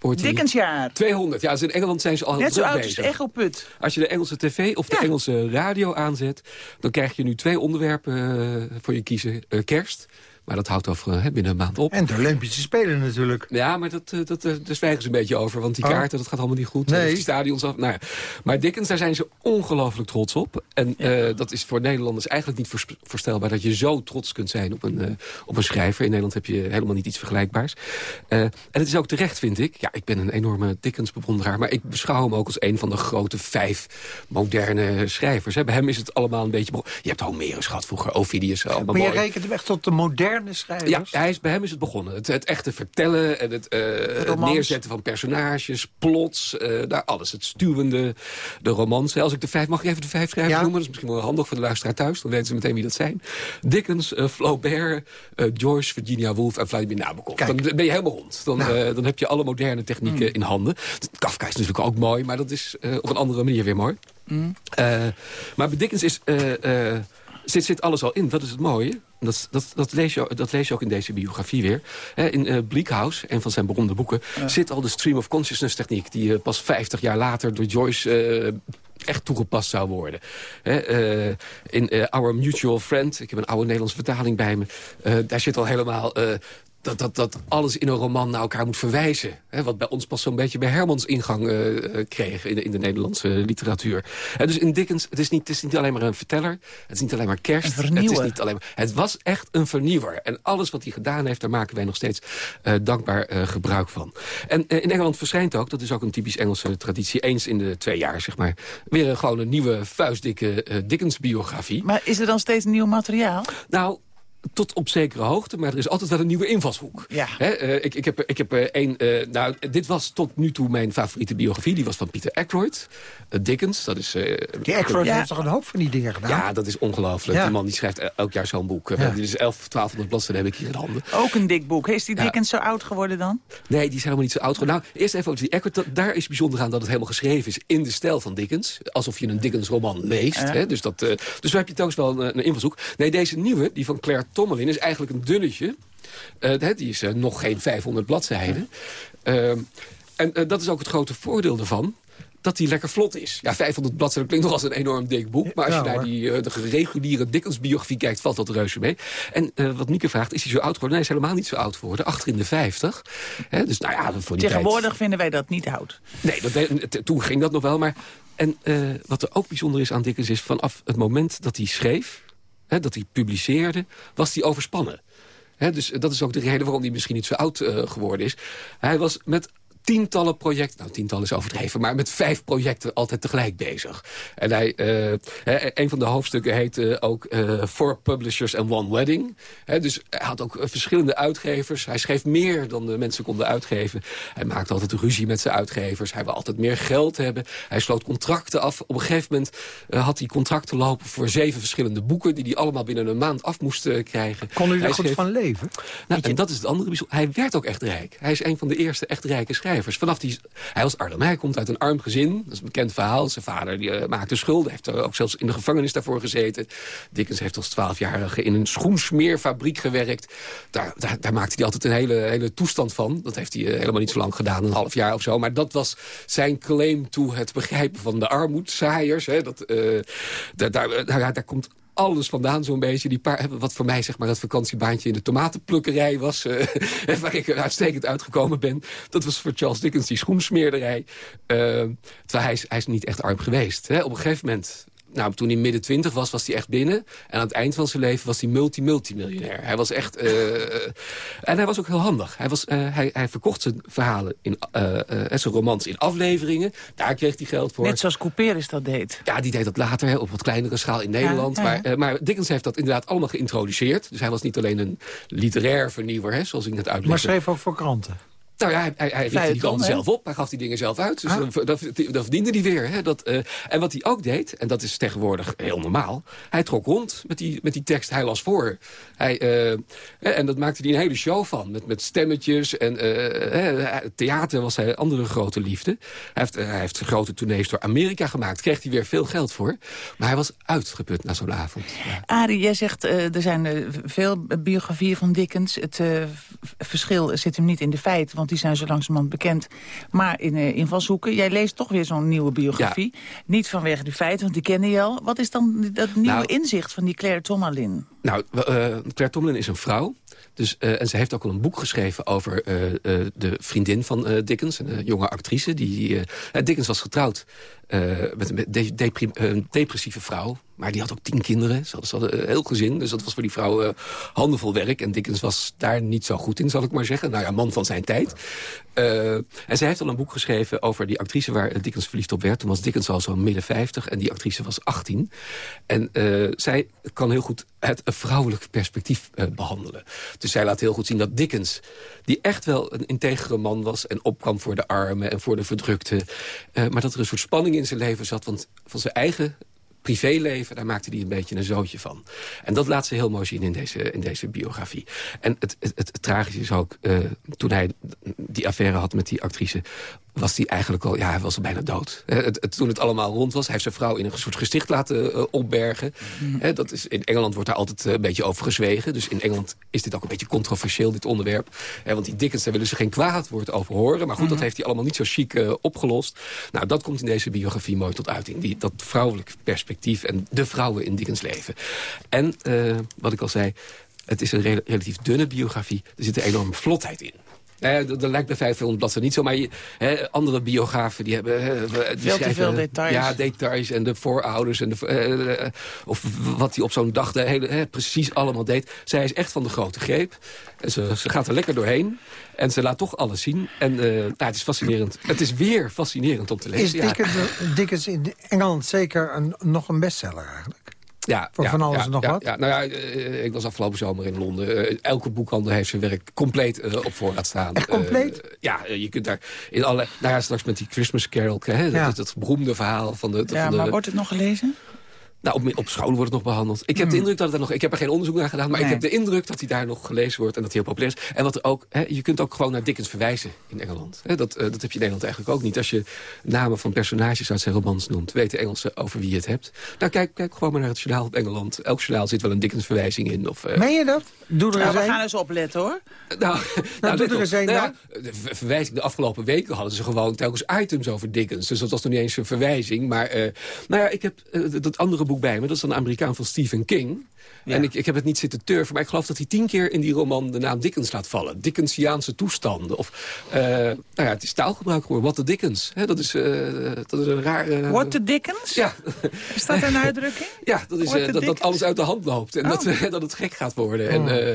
hij... Dickensjaar. 200, ja, dus in Engeland zijn ze al Net zo oud bezig. als Echoput. Als je de Engelse tv of de ja. Engelse radio aanzet, dan krijg je nu twee onderwerpen uh, voor je kiezen. Uh, kerst, maar dat houdt over uh, binnen een maand op. En de Olympische Spelen natuurlijk. Ja, maar dat, dat, dat, daar zwijgen ze een beetje over. Want die Oh. kaarten, dat gaat allemaal niet goed. Nee. Die stadions af. Nou, ja. Maar Dickens, daar zijn ze ongelooflijk trots op. En eh, dat is voor Nederlanders eigenlijk niet voors- voorstelbaar... dat je zo trots kunt zijn op een, eh, op een schrijver. In Nederland heb je helemaal niet iets vergelijkbaars. Eh, en het is ook terecht, vind ik. Ja, ik ben een enorme Dickens-bewonderaar... maar ik beschouw hem ook als een van de grote vijf moderne schrijvers. Hè. Bij hem is het allemaal een beetje... Je hebt Homerus gehad vroeger, Ovidius. Allemaal Maar je mooi. rekent hem echt tot de moderne schrijvers? Ja, hij is, bij hem is het begonnen. Het, het echte vertellen en het, eh, het neerzetten van personages, plots, daar alles. Het stuwende, de romans. Als ik de vijf, mag ik even de vijf schrijvers Ja. noemen? Dat is misschien wel handig voor de luisteraar thuis. Dan weten ze meteen wie dat zijn. Dickens, eh, Flaubert, Joyce, Virginia Woolf en Vladimir Nabokov. Kijk. Dan ben je helemaal rond. Dan, eh, dan heb je alle moderne technieken in handen. Kafka is natuurlijk ook mooi, maar dat is op een andere manier weer mooi. Eh, maar bij Dickens is, zit, zit alles al in. Dat is het mooie. Dat, dat, dat, lees je, dat lees je ook in deze biografie weer. In eh Bleak House, een van zijn beroemde boeken... zit al de stream of consciousness techniek... die eh, pas 50 jaar later door Joyce eh, echt toegepast zou worden. In Our Mutual Friend, ik heb een oude Nederlandse vertaling bij me... daar zit al helemaal... dat, dat, dat alles in een roman naar elkaar moet verwijzen. Hè, wat bij ons pas zo'n beetje bij Hermans ingang eh, kreeg in de, in de Nederlandse literatuur. En dus in Dickens, het is, niet, het is niet alleen maar een verteller. Het is niet alleen maar kerst. Het, is niet alleen maar, het was echt een vernieuwer. En alles wat hij gedaan heeft, daar maken wij nog steeds eh, dankbaar gebruik van. En in Engeland verschijnt ook, dat is ook een typisch Engelse traditie... eens in de twee jaar, zeg maar, weer gewoon een nieuwe vuistdikke Dickens-biografie. Maar is er dan steeds nieuw materiaal? Nou, tot op zekere hoogte, maar er is altijd wel een nieuwe invalshoek. Ja. Eh, ik, ik heb, ik heb eh, één... eh, nou, dit was tot nu toe mijn favoriete biografie. Die was van Peter Ackroyd. Eh, Dickens, dat is... eh, Die Ackroyd Ja. heeft toch een hoop van die dingen gedaan? ja, dat is ongelooflijk. Ja. Die man die schrijft el- elk jaar zo'n boek. Ja. Dit is 11, 1200 bladzijden heb ik hier in handen. Ook een dik boek. Is die Ja. Dickens zo oud geworden dan? Nee, die is helemaal niet zo oud. geworden. Nou, eerst even over die Eckert. Dat- Daar is bijzonder aan dat het helemaal geschreven is in de stijl van Dickens. Alsof je een Dickens-roman leest. Hè? Dus, dat, eh, dus daar heb je telkens wel een, een invalshoek. Nee, deze nieuwe, die van Claire Tomelin, is eigenlijk een dunnetje. Eh, die is eh, nog geen 500 bladzijden. Ehm, en eh, dat is ook het grote voordeel ervan dat die lekker vlot is. Ja, 500 bladzijden klinkt nog als een enorm dik boek. Maar als Ja, je naar hoor. die, eh, de reguliere Dickens-biografie kijkt... valt dat reuze mee. En eh, wat Mieke vraagt, is hij zo oud geworden? Nee, hij is helemaal niet zo oud geworden. Achter in de 50. Hè, dus nou ja, voor die tijd... Tegenwoordig vinden wij dat niet oud. Nee, dat, toen ging dat nog wel. Maar, en eh, wat er ook bijzonder is aan Dickens is... vanaf het moment dat hij schreef, hè, dat hij publiceerde... was hij overspannen. Dus dat is ook de reden waarom hij misschien niet zo oud eh, geworden is. Hij was met tientallen projecten, nou tientallen is overdreven... maar met vijf projecten altijd tegelijk bezig. En hij, eh, een van de hoofdstukken heet eh, ook eh, Four Publishers and One Wedding. Dus hij had ook verschillende uitgevers. Hij schreef meer dan de mensen konden uitgeven. Hij maakte altijd ruzie met zijn uitgevers. Hij wil altijd meer geld hebben. Hij sloot contracten af. Op een gegeven moment had hij contracten lopen... voor zeven verschillende boeken... die hij allemaal binnen een maand af moest krijgen. Kon u Hij er goed schreef- van leven? nou, en dat is het andere bijzonder. Hij werd ook echt rijk. Hij is een van de eerste echt rijke schrijvers Vanaf die, hij was arm. Hij komt uit een arm gezin. Dat is een bekend verhaal. Zijn vader die, uh, maakte schulden. heeft ook zelfs in de gevangenis daarvoor gezeten. Dickens heeft als twaalfjarige in een schoensmeerfabriek gewerkt. Daar, daar, daar, maakte hij altijd een hele, hele toestand van. Dat heeft hij helemaal niet zo lang gedaan. Een half jaar of zo. Maar dat was zijn claim toe het begrijpen van de armoedzaaiers. Hè, dat, daar, daar, daar komt alles vandaan zo'n beetje. Die paar, wat voor mij zeg maar het vakantiebaantje in de tomatenplukkerij was. Uh, waar ik uitstekend uitgekomen ben. Dat was voor Charles Dickens die schoensmeerderij. Uh, terwijl hij is, hij is niet echt arm geweest. Hè. Op een gegeven moment nou, toen hij midden twintig was, was hij echt binnen. En aan het eind van zijn leven was hij multi-multimiljonair. Hij was echt... Uh, en hij was ook heel handig. Hij, was, uh, hij, hij verkocht zijn verhalen, in, uh, zijn romans in afleveringen. Daar kreeg hij geld voor. Net zoals Couperus dat deed. Ja, die deed dat later hè, op wat kleinere schaal in Nederland. Ja, ja. Maar, maar Dickens heeft dat inderdaad allemaal geïntroduceerd. Dus hij was niet alleen een literair vernieuwer, hè, zoals ik net uitlegde. Maar schreef ook voor kranten. Nou ja, hij, hij, hij richtte die kranten zelf op. Hij gaf die dingen zelf uit. Dus ah. dat, dat, verdiende hij weer. Hè. Dat, uh, en wat hij ook deed, en dat is tegenwoordig heel normaal... hij trok rond met die, met die tekst. Hij las voor. Hij, uh, en dat maakte hij een hele show van. Met, met stemmetjes. En uh, theater was zijn andere grote liefde. Hij heeft, hij heeft grote tournees door Amerika gemaakt. Kreeg hij weer veel geld voor. Maar hij was uitgeput na zo'n avond. Ja. Arie, jij zegt, er zijn veel biografieën van Dickens. Het verschil zit hem niet in de feiten want die zijn zo langzamerhand bekend. Maar in uh, invalshoeken, jij leest toch weer zo'n nieuwe biografie. Ja. Niet vanwege de feiten, want die kennen je al. Wat is dan dat nieuwe nou, inzicht van die Claire Tomalin? Nou, uh, Claire Tomalin is een vrouw. Dus, uh, en ze heeft ook al een boek geschreven over uh, uh, de vriendin van Dickens. Een jonge actrice. Die, Dickens was getrouwd met een depressieve vrouw. Maar die had ook tien kinderen. Ze hadden, ze heel gezin. Dus dat was voor die vrouw handenvol werk. En Dickens was daar niet zo goed in, zal ik maar zeggen. Nou ja, man van zijn tijd. en zij heeft al een boek geschreven over die actrice waar Dickens verliefd op werd. Toen was Dickens al zo'n midden vijftig. En die actrice was 18. En zij kan heel goed het vrouwelijk perspectief behandelen. Dus zij laat heel goed zien dat Dickens, die echt wel een integere man was... en opkwam voor de armen en voor de verdrukte... Uh, maar dat er een soort spanning in zijn leven zat. Want van zijn eigen privéleven, daar maakte hij een beetje een zootje van. En dat laat ze heel mooi zien in deze, in deze biografie. En het, het, tragische is ook, uh, toen hij die affaire had met die actrice was hij eigenlijk al, ja, hij was al bijna dood. Het, het, toen het allemaal rond was, hij heeft zijn vrouw in een soort gesticht laten uh, opbergen. Mm. dat is, in Engeland wordt daar altijd uh, een beetje over gezwegen. Dus in Engeland is dit ook een beetje controversieel, dit onderwerp. want die Dickens, daar willen ze geen kwaad woord over horen. Maar goed, dat heeft hij allemaal niet zo chic uh, opgelost. Nou, dat komt in deze biografie mooi tot uiting. Die, dat vrouwelijk perspectief en de vrouwen in Dickens leven. En, wat ik al zei, het is een re relatief dunne biografie. Er zit een enorme vlotheid in. Ja, dat lijkt bij 500 bladzijden niet zo. Maar je, hè, andere biografen die hebben... Hè, die veel te veel details. Ja, details en de voorouders. En de, uh, of wat hij op zo'n dag de hele, hè, precies allemaal deed. Zij is echt van de grote greep. En ze, ze gaat er lekker doorheen. En ze laat toch alles zien. En uh, nou, het is fascinerend. Het is weer fascinerend om te lezen. Is Dickens, ja. Dickens in Engeland zeker een, nog een bestseller eigenlijk? Ja, voor ja, van alles ja, nog ja, wat? Ja, nou ja, ik was afgelopen zomer in Londen. Uh, elke boekhandel heeft zijn werk compleet uh, op voorraad staan. Echt compleet? Uh, ja, je kunt daar in alle... Nou ja, straks met die Christmas Carol, hè, dat, dat, beroemde verhaal van de... Ja, van de, maar wordt het nog gelezen? Nou, op, op school wordt het nog behandeld. Ik heb Hmm. de indruk dat het er nog... Ik heb er geen onderzoek naar gedaan, maar Nee. ik heb de indruk dat hij daar nog gelezen wordt en dat hij heel populair is. En wat er ook... Hè, je kunt ook gewoon naar Dickens verwijzen in Engeland. Hè, dat, eh, dat heb je in Nederland eigenlijk ook niet. Als je namen van personages uit zijn romans noemt, weten Engelsen over wie je het hebt. Nou, kijk, kijk gewoon maar naar het journaal op Engeland. Elk journaal zit wel een Dickens verwijzing in. Of, eh, Meen je dat? Doe er Nou, eens we een. gaan eens opletten, hoor. Nou, nou, doe let er eens een Nou ja, de ver- verwijzing de afgelopen weken hadden ze gewoon telkens items over Dickens. Dus dat was nog niet eens een verwijzing. Maar eh, nou ja, ik heb eh, dat andere boek bij me. Dat is een Amerikaan van Stephen King. En ik, ik heb het niet zitten turven, maar ik geloof dat hij tien keer in die roman de naam Dickens laat vallen. Dickensiaanse toestanden. Of, eh, nou ja, het is taalgebruik geworden. What the Dickens. Hè, dat, is, eh, dat is een raar... eh, What the Dickens? Ja, Is dat een uitdrukking? ja dat is dat, dat alles uit de hand loopt. En Oh. dat, eh, dat het gek gaat worden. En, eh,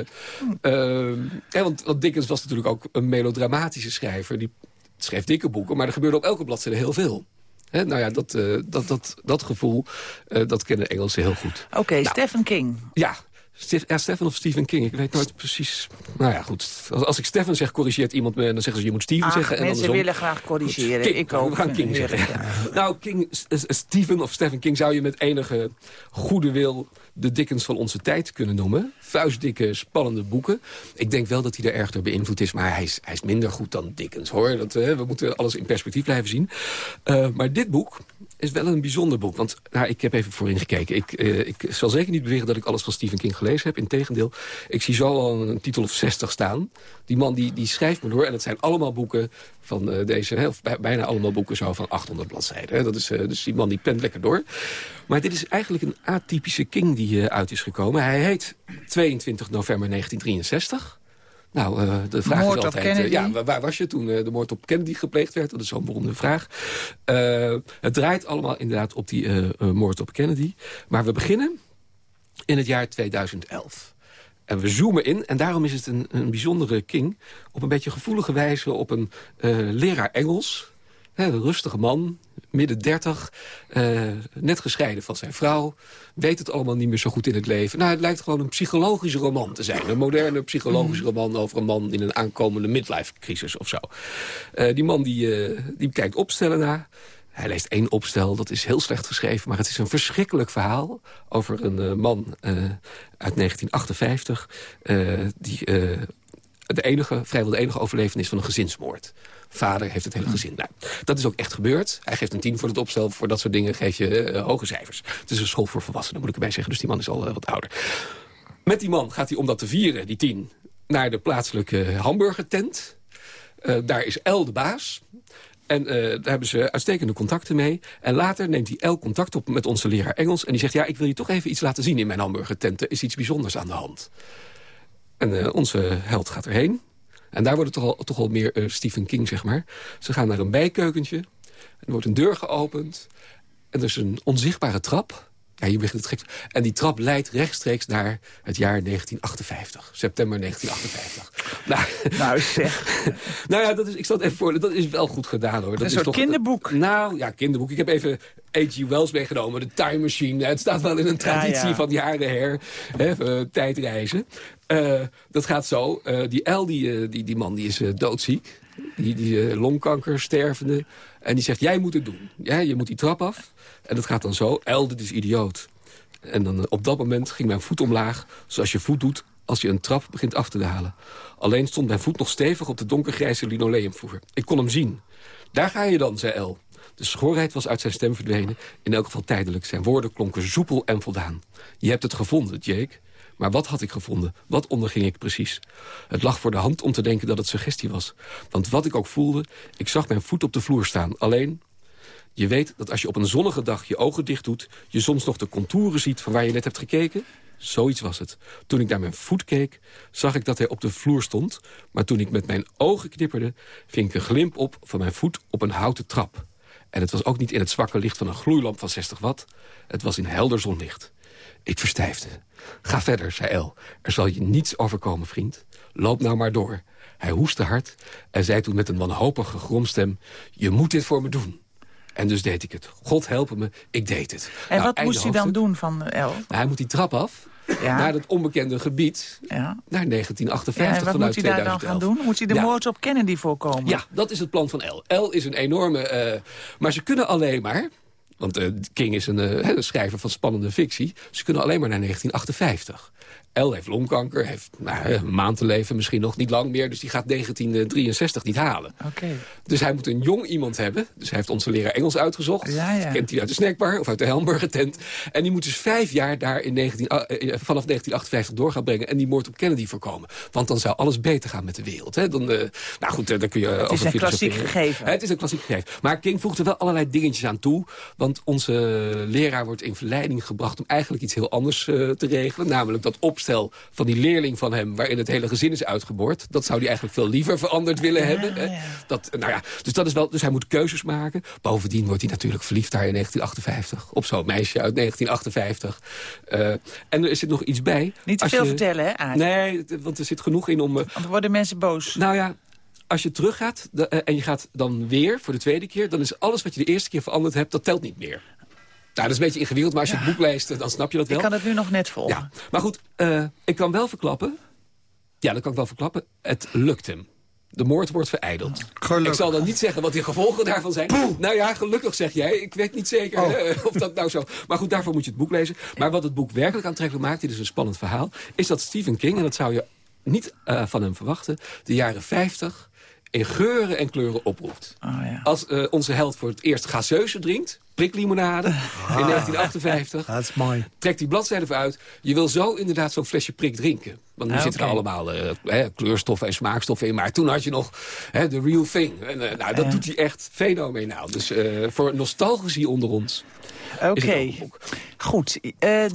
eh, ja, want, want Dickens was natuurlijk ook een melodramatische schrijver. Die schreef dikke boeken, maar er gebeurde op elke bladzijde heel veel. Nou ja, dat, eh, dat, dat, dat gevoel, eh, dat kennen Engelsen heel goed. Oké, Nou, Stephen King. Ja, Stephen of Stephen King. Ik weet nooit precies. Nou ja, goed. Als, als ik Stephen zeg, corrigeert iemand me. En dan zeggen ze, je moet Stephen Ach, zeggen. En mensen andersom. willen graag corrigeren. King. Ik ook. We gaan King zeggen. Nou, King, Stephen of Stephen King zou je met enige goede wil... de Dickens van onze tijd kunnen noemen. Vuistdikke, spannende boeken. Ik denk wel dat hij er erg door beïnvloed is. Maar hij is, hij is minder goed dan Dickens, hoor. Dat, eh, we moeten alles in perspectief blijven zien. Eh, maar dit boek is wel een bijzonder boek. Want nou, ik heb even voorin gekeken. Ik, eh, ik zal zeker niet beweren dat ik alles van Stephen King gelezen heb. Integendeel, ik zie zo al een titel of 60 staan. Die man die, die schrijft me door. En het zijn allemaal boeken van eh, deze... Of bij- bijna allemaal boeken zo van 800 bladzijden. Dat is, eh, dus die man die pent lekker door. Maar dit is eigenlijk een atypische King die uit is gekomen. Hij heet 22 november 1963... Nou, eh, de vraag Moord is altijd... eh, ja, waar, was je toen eh, de moord op Kennedy gepleegd werd? Dat is zo'n beroemde vraag. Het draait allemaal inderdaad op die moord op Kennedy. Maar we beginnen in het jaar 2011. En we zoomen in, en daarom is het een, een bijzondere King... op een beetje gevoelige wijze op een leraar Engels... Een rustige man, midden dertig, eh, net gescheiden van zijn vrouw... weet het allemaal niet meer zo goed in het leven. Nou, het lijkt gewoon een psychologische roman te zijn. Een moderne psychologische roman over een man in een aankomende midlife-crisis of zo. Eh, die man die, eh, die kijkt opstellen na. Hij leest één opstel, dat is heel slecht geschreven... maar het is een verschrikkelijk verhaal over een man uit 1958... eh, die de enige, vrijwel de enige overlevenis van een gezinsmoord. Vader heeft het hele gezin. Nou, dat is ook echt gebeurd. Hij geeft een tien voor het opstel. Voor dat soort dingen geef je eh, hoge cijfers. Het is een school voor volwassenen, moet ik erbij zeggen. Dus die man is al eh, wat ouder. Met die man gaat hij om dat te vieren, die tien... naar de plaatselijke hamburgertent. Eh, daar is El de baas. En daar hebben ze uitstekende contacten mee. En later neemt hij El contact op met onze leraar Engels. En die zegt, ja, ik wil je toch even iets laten zien in mijn hamburgertent. Er is iets bijzonders aan de hand. En onze held gaat erheen. En daar wordt het toch al, toch al meer eh, Stephen King, zeg maar. Ze gaan naar een bijkeukentje. Er wordt een deur geopend. En er is een onzichtbare trap. Ja, hier begint het gek. En die trap leidt rechtstreeks naar het jaar 1958. September 1958. Nou, nou zeg. nou ja, dat is, ik het even voor. Dat is wel goed gedaan hoor. Dat een is soort toch, kinderboek. Nou ja, kinderboek. Ik heb even H.G. Wells meegenomen. De Time Machine. Het staat wel in een traditie Ja, ja. van jaren her. Hè, eh, tijdreizen. Eh, dat gaat zo. Eh, die L, die, eh, die, die man, die is doodziek. Die, die longkanker, stervende. En die zegt, jij moet het doen. Ja, je moet die trap af. En dat gaat dan zo. L, dit is idioot. En dan, op dat moment ging mijn voet omlaag. Zoals je voet doet als je een trap begint af te dalen. Alleen stond mijn voet nog stevig op de donkergrijze linoleumvloer. Ik kon hem zien. Daar ga je dan, zei El. De schorheid was uit zijn stem verdwenen. In elk geval tijdelijk. Zijn woorden klonken soepel en voldaan. Je hebt het gevonden, Jake. Maar wat had ik gevonden? Wat onderging ik precies? Het lag voor de hand om te denken dat het suggestie was. Want wat ik ook voelde, ik zag mijn voet op de vloer staan. Alleen, je weet dat als je op een zonnige dag je ogen dicht doet... je soms nog de contouren ziet van waar je net hebt gekeken. Zoiets was het. Toen ik naar mijn voet keek, zag ik dat hij op de vloer stond. Maar toen ik met mijn ogen knipperde, ving ik een glimp op van mijn voet op een houten trap. En het was ook niet in het zwakke licht van een gloeilamp van 60 watt. Het was in helder zonlicht. Ik verstijfde. Ga verder, zei El. Er zal je niets overkomen, vriend. Loop nou maar door. Hij hoestte hard en zei toen met een wanhopige gromstem... Je moet dit voor me doen. En dus deed ik het. God helpen me, ik deed het. En Nou, wat moest hij dan doen van El? Nou, hij moet die trap af Ja. naar het onbekende gebied, Ja. naar 1958 Ja, en wat vanuit moet hij daar dan 2011. gaan doen? Moet hij de moord op Kennedy voorkomen? Ja, dat is het plan van L. L is een enorme... eh, maar ze kunnen alleen maar... Want eh, King is eh, een schrijver van spannende fictie. Ze kunnen alleen maar naar 1958. El heeft longkanker, heeft nou, een maand te leven, misschien nog niet lang meer. Dus die gaat 1963 niet halen. Oké. Dus hij moet een jong iemand hebben. Dus hij heeft onze leraar Engels uitgezocht. Ja, ja. Kent hij uit de snackbar of uit de Helmburger tent. En die moet dus vijf jaar daar in 19, ah, eh, vanaf 1958 door gaan brengen... en die moord op Kennedy voorkomen. Want dan zou alles beter gaan met de wereld. Hè? Dan, eh, nou goed, eh, daar kun je Het is een klassiek gegeven. Het is een klassiek gegeven. Maar King voegt er wel allerlei dingetjes aan toe. Want onze leraar wordt in verleiding gebracht... om eigenlijk iets heel anders eh, te regelen. Namelijk dat opstel van die leerling van hem... waarin het hele gezin is uitgeboord. Dat zou hij eigenlijk veel liever veranderd willen hebben. Hè? Dat, nou ja, dus, dat is wel, dus hij moet keuzes maken. Bovendien wordt hij natuurlijk verliefd daar in 1958. Op zo'n meisje uit 1958. Eh, en er zit nog iets bij. Niet te veel je- vertellen, hè? Nee, want er zit genoeg in om... eh, Want dan worden mensen boos. nou ja, als je teruggaat eh, en je gaat dan weer voor de tweede keer... dan is alles wat je de eerste keer veranderd hebt, dat telt niet meer. Dat is een beetje ingewikkeld, maar als je het boek leest, dan snap je dat wel. Ik kan het nu nog net volgen. Ja. Maar goed, uh, ik kan wel verklappen... Ja, dat kan ik wel verklappen. Het lukt hem. De moord wordt vereideld. Ik zal dan niet zeggen wat die gevolgen daarvan zijn. Nou ja, gelukkig zeg jij. Ik weet niet zeker oh. of dat nou zo... Maar goed, daarvoor moet je het boek lezen. Maar wat het boek werkelijk aantrekkelijk maakt... dit is een spannend verhaal... is dat Stephen King, en dat zou je niet uh, van hem verwachten... de jaren 50 in geuren en kleuren oproept. Oh, ja. Als uh, onze held voor het eerst gazeuse drinkt, priklimonade, ah, in 1958... Dat is mooi. Trekt die bladzijde voor uit. Je wil zo inderdaad zo'n flesje prik drinken. Want nu Ah, zitten er allemaal uh, kleurstoffen en smaakstoffen in. Maar toen had je nog de real thing. En, uh, nou, dat doet hij echt fenomenaal. Dus uh, voor nostalgici onder ons Oké, goed. Uh,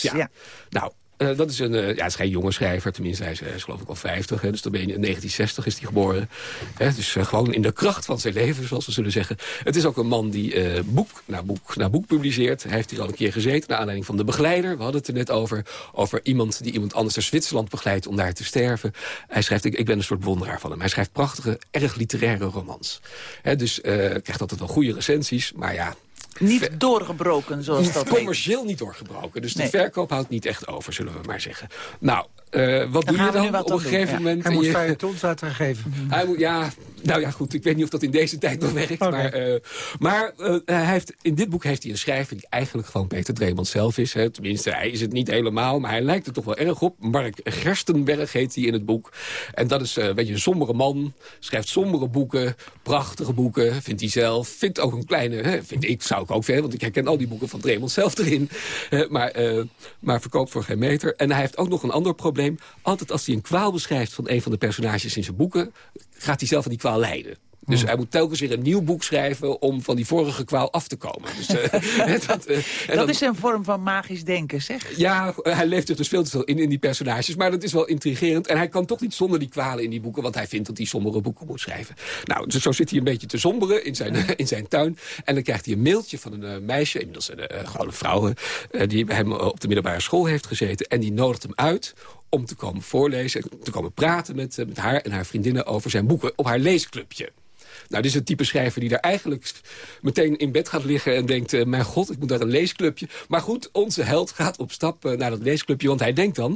ja. Ja. Nou, uh, dat is een, uh, ja, het is geen jonge schrijver. Tenminste, hij is, is geloof ik al 50. Hè, dus dan ben je in 1960 is hij geboren. Hè, dus gewoon in de kracht van zijn leven, zoals we zullen zeggen. Het is ook een man die boek na boek na boek publiceert. Hij heeft hier al een keer gezeten, naar aanleiding van De Begeleider. We hadden het er net over. Over iemand die iemand anders naar Zwitserland begeleidt om daar te sterven. Hij schrijft, ik, ik ben een soort wonderaar van hem. Hij schrijft prachtige, erg literaire romans. Hè, dus krijgt altijd wel goede recensies. Maar ja, Niet doorgebroken, zoals dat heet. commercieel niet doorgebroken. Dus Nee. de verkoop houdt niet echt over, zullen we maar zeggen. Nou, uh, wat Dan doe je dan op een doen, gegeven ja. moment? Hij moet je- vrije tons uitgeven. hij moet, ja, nou ja, goed. Ik weet niet of dat in deze tijd nog werkt. Maar, uh, maar uh, hij heeft, in dit boek heeft hij een schrijver die eigenlijk gewoon Peter Dreemans zelf is. Hè. Tenminste, hij is het niet helemaal, maar hij lijkt er toch wel erg op. Mark Gerstenberg heet hij in het boek. En dat is uh, een beetje een sombere man. Schrijft sombere boeken, prachtige boeken, vindt hij zelf. Vindt ook een kleine, hè, vind ik, zou ook vinden, want ik herken al die boeken van Dreemans zelf erin. Uh, maar, uh, maar verkoopt voor geen meter. En hij heeft ook nog een ander probleem. Altijd als hij een kwaal beschrijft van een van de personages in zijn boeken... gaat hij zelf aan die kwaal lijden. Dus hij moet telkens weer een nieuw boek schrijven... om van die vorige kwaal af te komen. Dus, uh, dat, uh, dat dan, is een vorm van magisch denken, zeg. Ja, hij leeft er dus veel te veel in, in die personages. Maar dat is wel intrigerend. En hij kan toch niet zonder die kwalen in die boeken... want hij vindt dat hij sombere boeken moet schrijven. Nou, dus zo zit hij een beetje te somberen in zijn, in zijn tuin. En dan krijgt hij een mailtje van een uh, meisje... inmiddels een, gewoon een vrouw... die bij hem op de middelbare school heeft gezeten. En die nodigt hem uit om te komen voorlezen... te komen praten met, met haar en haar vriendinnen over zijn boeken... op haar leesclubje. Nou, dit is het type schrijver die daar eigenlijk meteen in bed gaat liggen... en denkt, uh, mijn god, ik moet naar een leesclubje. Maar goed, onze held gaat op stap uh, naar dat leesclubje. Want hij denkt dan,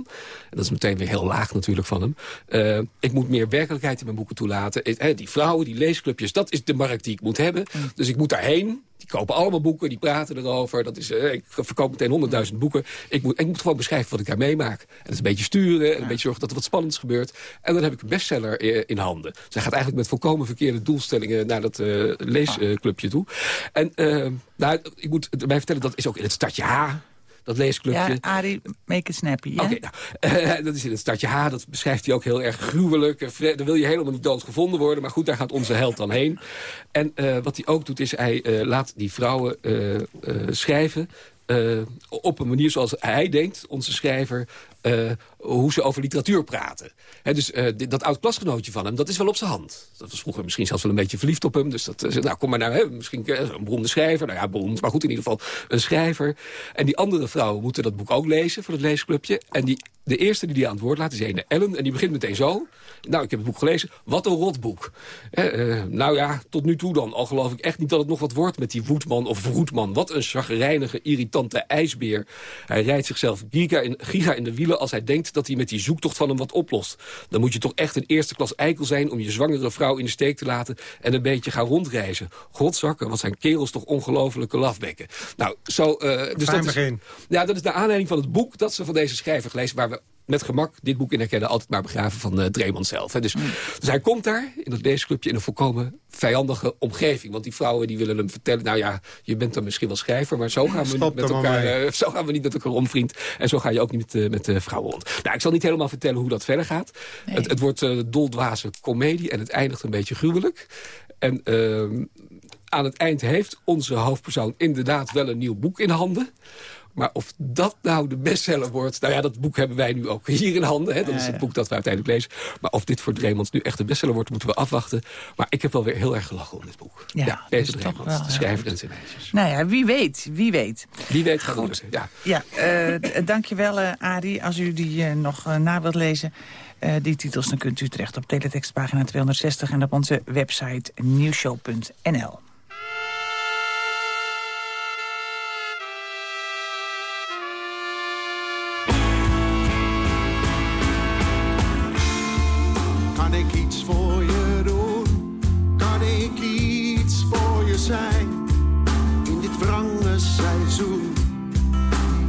en dat is meteen weer heel laag natuurlijk van hem... Uh, ik moet meer werkelijkheid in mijn boeken toelaten. die vrouwen, die leesclubjes, dat is de markt die ik moet hebben. Dus ik moet daarheen. Die kopen allemaal boeken, die praten erover. Dat is, ik verkoop meteen honderdduizend boeken. Ik moet, ik moet gewoon beschrijven wat ik daar meemaak. En dat is een beetje sturen, en een beetje zorgen dat er wat spannends gebeurt. En dan heb ik een bestseller in handen. Dus hij gaat eigenlijk met volkomen verkeerde doelstellingen... naar dat uh, leesclubje toe. En nou, ik moet erbij vertellen, dat is ook in het stadje H dat leesclubje. Ja, Arie, make it snappy, Oké, okay, nou, uh, dat is in het stadje H. Dat beschrijft hij ook heel erg gruwelijk. Uh, daar wil je helemaal niet dood gevonden worden. Maar goed, daar gaat onze held dan heen. En uh, wat hij ook doet, is hij laat die vrouwen schrijven... Op een manier zoals hij denkt, onze schrijver, hoe ze over literatuur praten. Dus dit, dat oud-klasgenootje van hem, dat is wel op zijn hand. Dat was vroeger misschien zelfs wel een beetje verliefd op hem. Dus dat, nou, kom maar nou, hè, misschien een beroemde schrijver. Nou ja, beroemd, maar goed, in ieder geval een schrijver. En die andere vrouwen moeten dat boek ook lezen voor het leesclubje. En die, de eerste die die aan het woord laat is ene Ellen. En die begint meteen zo. Nou, ik heb het boek gelezen. Wat een rotboek. Nou ja, tot nu toe dan. Al geloof ik echt niet dat het nog wat wordt met die Woedman of Vroetman. Wat een chagrijnige, irritante ijsbeer. Hij rijdt zichzelf giga in, giga in de wielen als hij denkt dat hij met die zoektocht van hem wat oplost. Dan moet je toch echt een eerste klas eikel zijn om je zwangere vrouw in de steek te laten en een beetje gaan rondreizen. Godzakken, wat zijn kerels toch ongelofelijke lafbekken. Nou, zo... Uh, dus Fijn dat begin. Is, ja, dat is de aanleiding van het boek dat ze van deze schrijver gelezen, waar we met gemak dit boek in herkennen. Altijd maar begraven van uh, Dreeman zelf. Hè. Dus, mm. dus hij komt daar in dat leesclubje in een volkomen vijandige omgeving. Want die vrouwen die willen hem vertellen... nou ja, je bent dan misschien wel schrijver... maar zo gaan we, Stop niet met elkaar, uh, zo gaan we niet met elkaar om, vriend. En zo ga je ook niet met, uh, met de vrouwen om. Nou, ik zal niet helemaal vertellen hoe dat verder gaat. Nee. Het, het, wordt uh, doldwaze komedie en het eindigt een beetje gruwelijk. En ehm, aan het eind heeft onze hoofdpersoon inderdaad wel een nieuw boek in handen... Maar of dat nou de bestseller wordt... nou ja, dat boek hebben wij nu ook hier in handen. Hè? Dat is het boek dat we uiteindelijk lezen. Maar of dit voor Dremans nu echt de bestseller wordt, moeten we afwachten. Maar ik heb wel weer heel erg gelachen om dit boek. Ja, ja deze Dremans, de schrijver en zijn meisjes. Nou ja, wie weet, wie weet. Wie weet gaat het ja. Ja, uh, dankjewel uh, Arie. Als u die uh, nog na wilt lezen... Uh, die titels, dan kunt u terecht op teletextpagina 260... en op onze website nieuwshow.nl.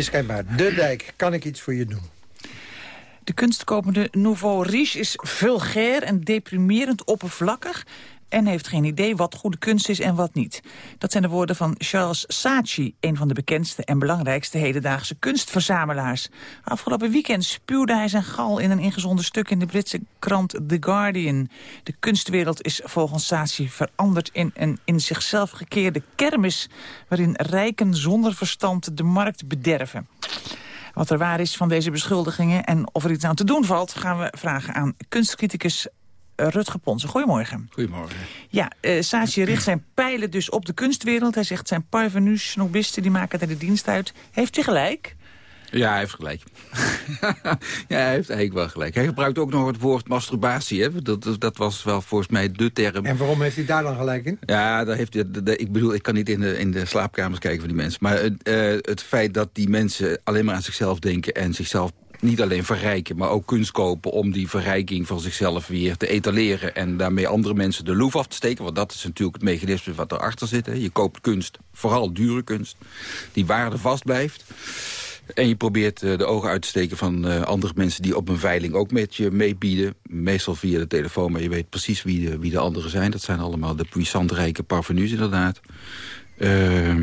Onmiskenbaar. De dijk, kan ik iets voor je doen? De kunstkopende Nouveau Riche is vulgair en deprimerend oppervlakkig... en heeft geen idee wat goede kunst is en wat niet. Dat zijn de woorden van Charles Saatchi... een van de bekendste en belangrijkste hedendaagse kunstverzamelaars. Afgelopen weekend spuwde hij zijn gal in een ingezonden stuk... in de Britse krant The Guardian. De kunstwereld is volgens Saatchi veranderd in een in zichzelf gekeerde kermis... waarin rijken zonder verstand de markt bederven. Wat er waar is van deze beschuldigingen en of er iets aan te doen valt... gaan we vragen aan kunstcriticus Rutger Ponsen. Goedemorgen. Goedemorgen. Ja, uh, Saatchi richt zijn pijlen dus op de kunstwereld. Hij zegt zijn parvenus, snobisten, die maken er de dienst uit. Heeft hij gelijk? Ja, hij heeft gelijk. ja, hij heeft eigenlijk wel gelijk. Hij gebruikt ook nog het woord masturbatie. Hè? Dat, dat, dat was wel volgens mij de term. En waarom heeft hij daar dan gelijk in? Ja, daar heeft hij, ik bedoel, ik kan niet in de, in de slaapkamers kijken van die mensen. Maar uh, het feit dat die mensen alleen maar aan zichzelf denken... en zichzelf niet alleen verrijken, maar ook kunst kopen... om die verrijking van zichzelf weer te etaleren... en daarmee andere mensen de loef af te steken. Want dat is natuurlijk het mechanisme wat erachter zit. Hè. Je koopt kunst, vooral dure kunst, die waarde vast blijft. En je probeert uh, de ogen uit te steken van uh, andere mensen... die op een veiling ook met je meebieden. Meestal via de telefoon, maar je weet precies wie de, wie de anderen zijn. Dat zijn allemaal de puissant rijke parvenus inderdaad. Uh,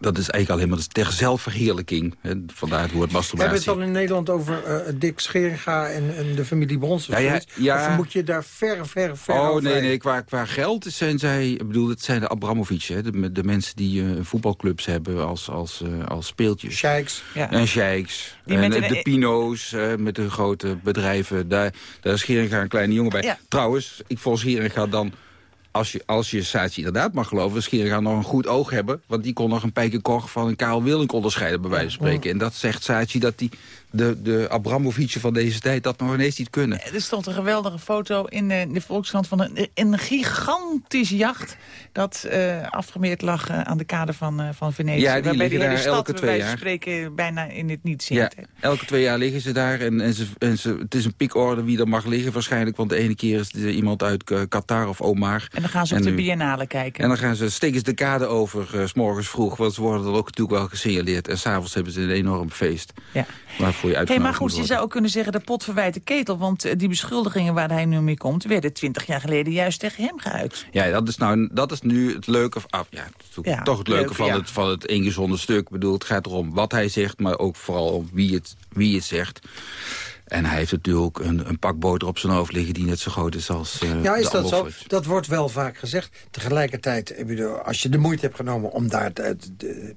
dat is eigenlijk alleen maar ter zelfverheerlijking. Hè, vandaar het woord We hebben masturbatie. het dan in Nederland over eh, Dick Scheringa en, en de familie Brons. of Ja, ja, ja. Of moet je daar ver, ver, ver Oh, nee, overheen? nee, qua, qua geld zijn zij... Ik bedoel, het zijn de Abramovic, hè, de, de mensen die eh, voetbalclubs hebben als, als, eh, als speeltjes. Sheiks. Ja. En sheiks. Die en een- de Pino's, eh, met de grote bedrijven. Daar, daar is Scheringa een kleine jongen bij. Ja. Trouwens, ik volgens Scheringa dan... Als je, als je inderdaad mag geloven... Scheringa nog een goed oog hebben. Want die kon nog een Pijkenkorg van een Karel Willink onderscheiden... bij wijze van spreken. En dat zegt Saatchi dat die, de, de Abramovic van deze tijd... dat nog ineens niet kunnen. Er stond een geweldige foto in de, de Volkskrant van een, een gigantisch jacht... dat eh, afgemeerd lag eh, aan de kade van, eh, van Venetië. Ja, die waarbij liggen hele daar stad, elke twee jaar. spreken, bijna in het niet Ja, hè. elke twee jaar liggen ze daar. En, en, ze, en ze, het is een pikorde wie er mag liggen waarschijnlijk. Want de ene keer is er iemand uit eh, Qatar of Omar. En dan gaan ze op de biennale kijken. En dan gaan ze, steken ze de kade over, eh, s morgens vroeg. Want ze worden dan ook natuurlijk wel gesignaleerd. En s'avonds hebben ze een enorm feest. Ja. Waarvoor je Hey, maar goed, je zou ook kunnen zeggen de pot verwijt de ketel. Want eh, die beschuldigingen waar hij nu mee komt... werden twintig jaar geleden juist tegen hem geuit. Ja, dat is, nou, dat is nu het leuke, af, ja, het is Ja, toch het leuke leuk, van, ja. het, van het ingezonden stuk. Ik bedoel, het gaat erom wat hij zegt, maar ook vooral om wie het, wie het zegt. En hij heeft natuurlijk een, een pak boter op zijn hoofd liggen die net zo groot is als eh Ja, is dat zo? Dat wordt wel vaak gezegd. Tegelijkertijd, als je de moeite hebt genomen om daar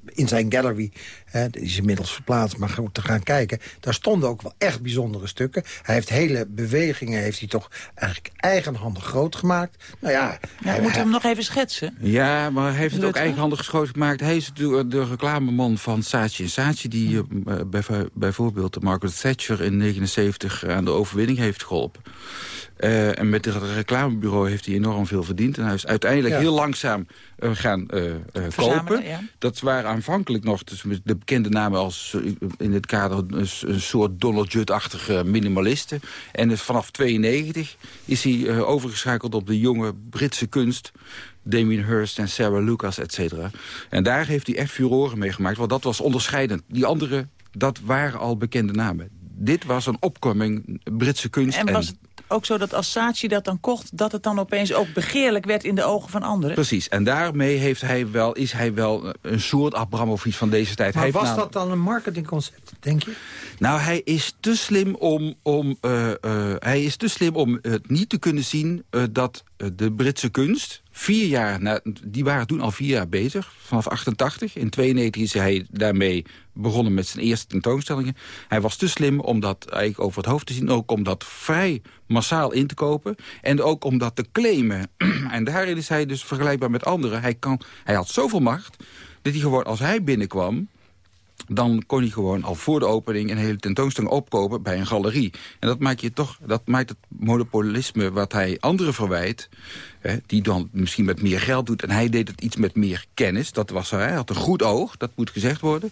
in zijn gallery, hè, die is inmiddels verplaatst, maar goed te gaan kijken, daar stonden ook wel echt bijzondere stukken. Hij heeft hele bewegingen, heeft hij toch eigenlijk eigenhandig groot gemaakt. Nou ja, Ja, moeten hij- hem nog even schetsen. Ja, maar hij heeft het ook eigenhandig geschoten gemaakt. Hij is natuurlijk de reclameman van Saatchi. Saatchi die eh, bij, bijvoorbeeld de Margaret Thatcher in 79 aan de overwinning heeft geholpen. Eh, en met het reclamebureau heeft hij enorm veel verdiend. En hij is uiteindelijk Ja. heel langzaam eh, gaan Verzamelen, kopen. ja. Dat waren aanvankelijk nog dus met de bekende namen als in het kader een, een soort Donald Judd-achtige minimalisten. En dus vanaf 92 is hij overgeschakeld op de jonge Britse kunst. Damien Hirst en Sarah Lucas, et cetera. En daar heeft hij echt furoren mee gemaakt, want dat was onderscheidend. Die andere, dat waren al bekende namen. Dit was een opkoming Britse kunst. En was het ook zo dat als Saatchi dat dan kocht... dat het dan opeens ook begeerlijk werd in de ogen van anderen? Precies, en daarmee heeft hij wel, is hij wel een soort Abramovic van deze tijd. maar hij was namelijk- dat dan een marketingconcept, denk je? Nou, hij is te slim om, om, eh, eh, hij is te slim om het niet te kunnen zien eh, dat de Britse kunst... vier jaar, na, die waren toen al vier jaar bezig, vanaf 88. In 92 is hij daarmee begonnen met zijn eerste tentoonstellingen. Hij was te slim om dat eigenlijk over het hoofd te zien. Ook om dat vrij massaal in te kopen. En ook om dat te claimen. en daarin is hij dus vergelijkbaar met anderen. Hij, kan, hij had zoveel macht dat hij gewoon als hij binnenkwam dan kon hij gewoon al voor de opening een hele tentoonstelling opkopen bij een galerie. En dat maakt, je toch, dat maakt het monopolisme wat hij anderen verwijt... Hè, die dan misschien met meer geld doet... en hij deed het iets met meer kennis. Dat was hij. Hij had een goed oog, dat moet gezegd worden.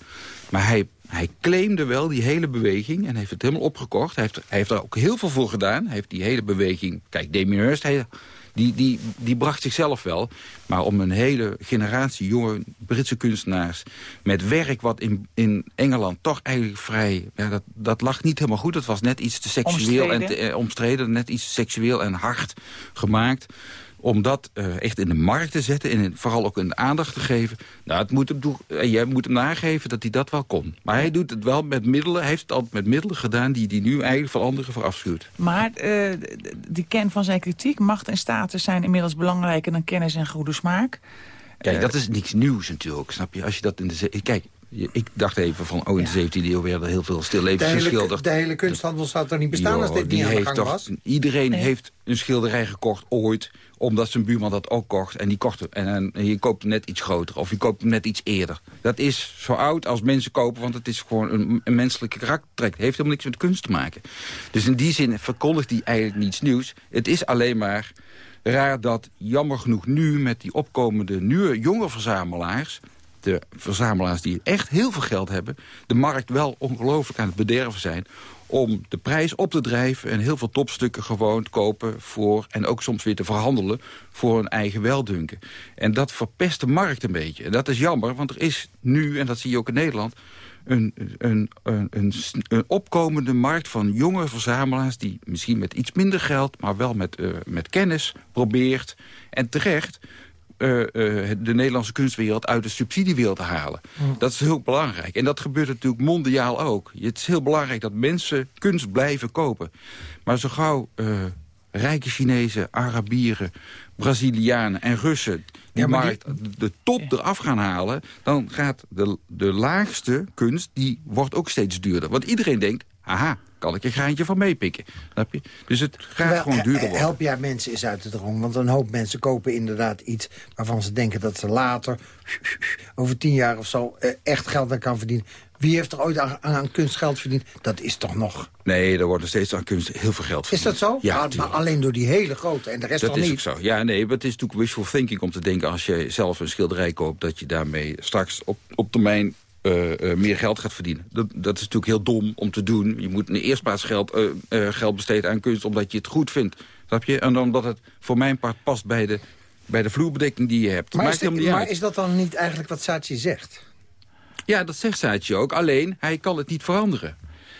Maar hij, hij claimde wel die hele beweging en heeft het helemaal opgekocht. Hij heeft, hij heeft er ook heel veel voor gedaan. Hij heeft die hele beweging... Kijk, Damien die, die, die bracht zichzelf wel. Maar om een hele generatie jonge Britse kunstenaars... met werk wat in, in Engeland toch eigenlijk vrij... Ja, dat, dat lag niet helemaal goed. Het was net iets te seksueel en te, Omstreden. eh, omstreden. Net iets seksueel en hard gemaakt om dat eh, echt in de markt te zetten... en in- vooral ook in de aandacht te geven. Nou, het moet hem doen, en jij moet hem nageven dat hij dat wel kon. Maar hij doet het wel met middelen. Hij heeft het altijd met middelen gedaan... die hij nu eigenlijk van anderen verafschuwt. Maar eh, die kern van zijn kritiek, macht en status... zijn inmiddels belangrijker dan kennis en goede smaak. Kijk, Eh, dat is niks nieuws natuurlijk, snap je? Als je dat in de... Kijk, ik dacht even van... oh, in de 17e eeuw werden heel veel stillevens geschilderd. de hele kunsthandel zou er niet bestaan als dit niet die aan de gang toch, was. Iedereen Nee. heeft een schilderij gekocht ooit omdat zijn buurman dat ook kocht. En die kocht. En, en je koopt hem net iets groter. Of je koopt hem net iets eerder. Dat is zo oud als mensen kopen. Want het is gewoon een, een menselijke karaktertrek. Het heeft helemaal niks met kunst te maken. Dus in die zin verkondigt hij eigenlijk niets nieuws. Het is alleen maar raar dat jammer genoeg nu... met die opkomende nieuwe jonge verzamelaars de verzamelaars die echt heel veel geld hebben... de markt wel ongelooflijk aan het bederven zijn... om de prijs op te drijven en heel veel topstukken gewoon te kopen... voor en ook soms weer te verhandelen voor hun eigen weldunken. En dat verpest de markt een beetje. En dat is jammer, want er is nu, en dat zie je ook in Nederland... Een, een, een, een, opkomende markt van jonge verzamelaars... die misschien met iets minder geld, maar wel met, eh, met kennis probeert... en terecht eh, eh, de Nederlandse kunstwereld uit de subsidiewereld te halen. Dat is heel belangrijk. En dat gebeurt natuurlijk mondiaal ook. Het is heel belangrijk dat mensen kunst blijven kopen. Maar zo gauw uh, rijke Chinezen, Arabieren, Brazilianen en Russen... die markt de top eraf gaan halen... dan gaat de, de laagste kunst, die wordt ook steeds duurder. Want iedereen denkt, aha, kan ik een graantje van meepikken. Snap je? Dus het gaat gewoon duurder worden. Help jij mensen eens uit de drong. Want een hoop mensen kopen inderdaad iets... waarvan ze denken dat ze later, over tien jaar of zo... eh, echt geld aan kan verdienen. Wie heeft er ooit aan, aan kunst geld verdiend? Dat is toch nog... Nee, er wordt steeds aan kunst heel veel geld verdiend. Is dat zo? Ja, maar, maar alleen door die hele grote en de rest dat is niet. ook zo. Ja, nee, maar het is natuurlijk wishful thinking om te denken... als je zelf een schilderij koopt, dat je daarmee straks op, op termijn uh, uh, meer geld gaat verdienen. Dat, dat is natuurlijk heel dom om te doen. Je moet in de eerste plaats geld, uh, geld besteden aan kunst omdat je het goed vindt. Snap je? En omdat het voor mijn part past bij de, bij de vloerbedekking die je hebt. Maar, is, dit- helemaal niet maar uit. is dat dan niet eigenlijk wat Saatchi zegt? Ja, dat zegt Saatje ook. Alleen, hij kan het niet veranderen.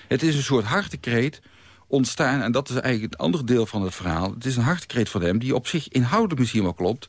Het is een soort hartekreet ontstaan... en dat is eigenlijk het andere deel van het verhaal. Het is een hartekreet van hem die op zich inhoudelijk misschien wel klopt...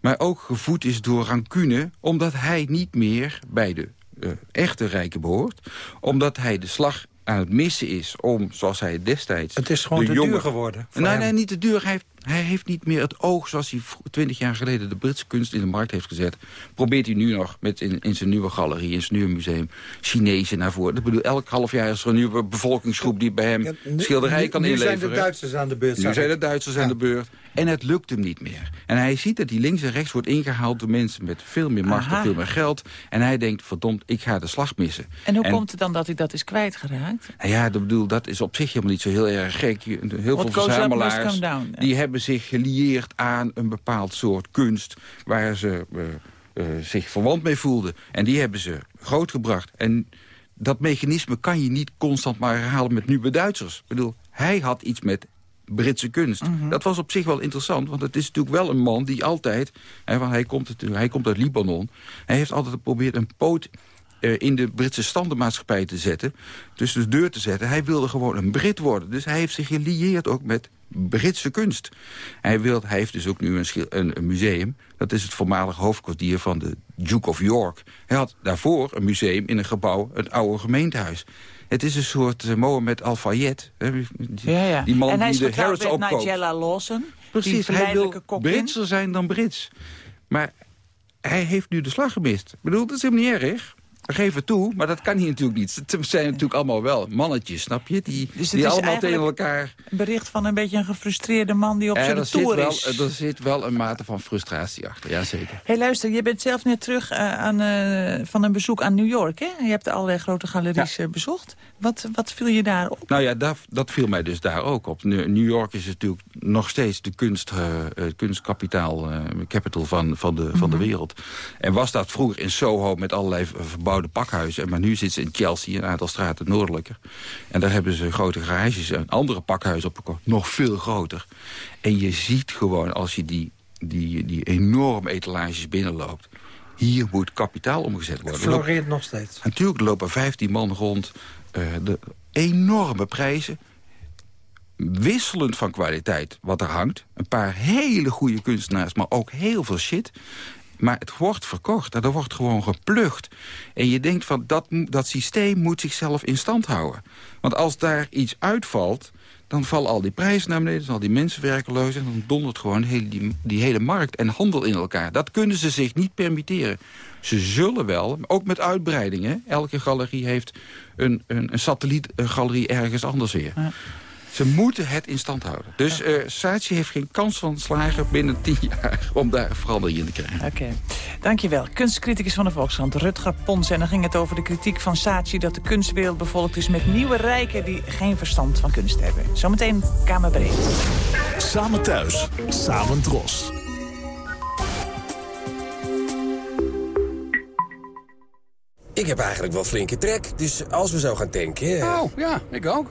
maar ook gevoed is door rancune... omdat hij niet meer bij de eh, echte rijken behoort. Omdat hij de slag aan het missen is om, zoals hij destijds... Het is gewoon de te jonge- duur geworden Nee, hem. nee, niet te duur. Hij heeft, hij heeft niet meer het oog zoals hij twintig jaar geleden... de Britse kunst in de markt heeft gezet. Probeert hij nu nog met in, in zijn nieuwe galerie, in zijn nieuwe museum... Chinezen naar voren. Ik bedoel, elk half jaar is er een nieuwe bevolkingsgroep... die bij hem nu- schilderijen kan nu inleveren. zijn de Duitsers aan de beurt. Nu zijn de Duitsers aan de beurt. En het lukt hem niet meer. En hij ziet dat hij links en rechts wordt ingehaald door mensen met veel meer macht en veel meer geld. En hij denkt, verdomd, ik ga de slag missen. En hoe komt het dan dat hij dat is kwijtgeraakt? Nou ja, dat, bedoel, dat is op zich helemaal niet zo heel erg gek. Heel veel What verzamelaars down. die hebben zich gelieerd aan een bepaald soort kunst... waar ze eh, eh, zich verwant mee voelden. En die hebben ze grootgebracht. En dat mechanisme kan je niet constant maar herhalen met nieuwe Duitsers. Ik bedoel, hij had iets met Britse kunst. Mhm. Dat was op zich wel interessant, want het is natuurlijk wel een man die altijd... Hè, want hij, komt hij komt uit Libanon. Hij heeft altijd geprobeerd een poot eh, in de Britse standenmaatschappij te zetten. Dus de deur te zetten. Hij wilde gewoon een Brit worden. Dus hij heeft zich gelieerd ook met Britse kunst. Hij, wil, hij heeft dus ook nu een, een, een museum. Dat is het voormalige hoofdkwartier van de Duke of York. Hij had daarvoor een museum in een gebouw, het oude gemeentehuis. Het is een soort uh, Mohammed Al-Fayed. Ja, ja. die man en hij is die de Harrods opkoopt. Nigella Lawson. Precies, hij wil. Britser zijn dan Brits. Maar hij heeft nu de slag gemist. Ik bedoel, dat is helemaal niet erg. We geven toe, maar dat kan hij natuurlijk niet. Het zijn natuurlijk allemaal wel mannetjes, snap je? Die, Dus die is allemaal tegen elkaar... Een bericht van een beetje een gefrustreerde man die op Eh, zijn er, zit tour wel, is. er zit wel een mate van frustratie achter, jazeker. Hé, luister, je bent zelf net terug eh, aan, eh, van een bezoek aan New York, hè? Je hebt allerlei grote galeries eh, bezocht. Wat, wat viel je daar op? Nou ja, dat, dat viel mij dus daar ook op. New York is natuurlijk nog steeds de kunst, kunstkapitaal, capital van, van, de, van de Mhm. wereld. En was dat vroeger in Soho met allerlei v- verbouwde pakhuizen. Maar nu zit ze in Chelsea, een aantal straten noordelijker. En daar hebben ze grote garages en andere pakhuizen opgekocht. Nog veel groter. En je ziet gewoon als je die, die, die enorme etalages binnenloopt... hier moet kapitaal omgezet worden. Floreert nog steeds. Natuurlijk lopen 15 man rond. eh, de enorme prijzen. Wisselend van kwaliteit wat er hangt. Een paar hele goede kunstenaars, maar ook heel veel shit. Maar het wordt verkocht er wordt gewoon geplucht. En je denkt van dat, dat systeem moet zichzelf in stand houden. Want als daar iets uitvalt, dan vallen al die prijzen naar beneden... dan al die mensen werkeloos en dan dondert gewoon die, hele markt en handel in elkaar. Dat kunnen ze zich niet permitteren. Ze zullen wel, ook met uitbreidingen... elke galerie heeft een, een, een satellietgalerie ergens anders weer. Ze moeten het in stand houden. Dus eh Saatchi heeft geen kans van slagen binnen tien jaar... om daar verandering in te krijgen. Oké, dankjewel. Kunstcriticus van de Volkskrant, Rutger Pons. En dan ging het over de kritiek van Saatchi... dat de kunstwereld bevolkt is met nieuwe rijken... die geen verstand van kunst hebben. Zometeen Kamerbreed. Samen thuis, samen dros. Ik heb eigenlijk wel flinke trek, dus als we zo gaan tanken... Oh, ja, ik ook.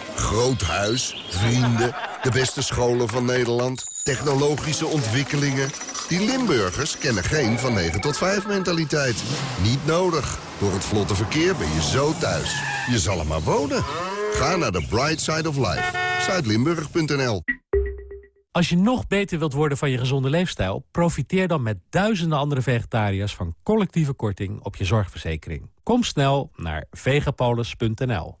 Groot huis, vrienden, de beste scholen van Nederland, technologische ontwikkelingen. Die Limburgers kennen geen van 9 tot 5 mentaliteit. Niet nodig. Door het vlotte verkeer ben je zo thuis. Je zal er maar wonen. Ga naar de Bright Side of Life. Zuidlimburg.nl Als je nog beter wilt worden van je gezonde leefstijl... profiteer dan met duizenden andere vegetariërs... van collectieve korting op je zorgverzekering. Kom snel naar vegapolis.nl.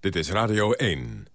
Dit is Radio 1.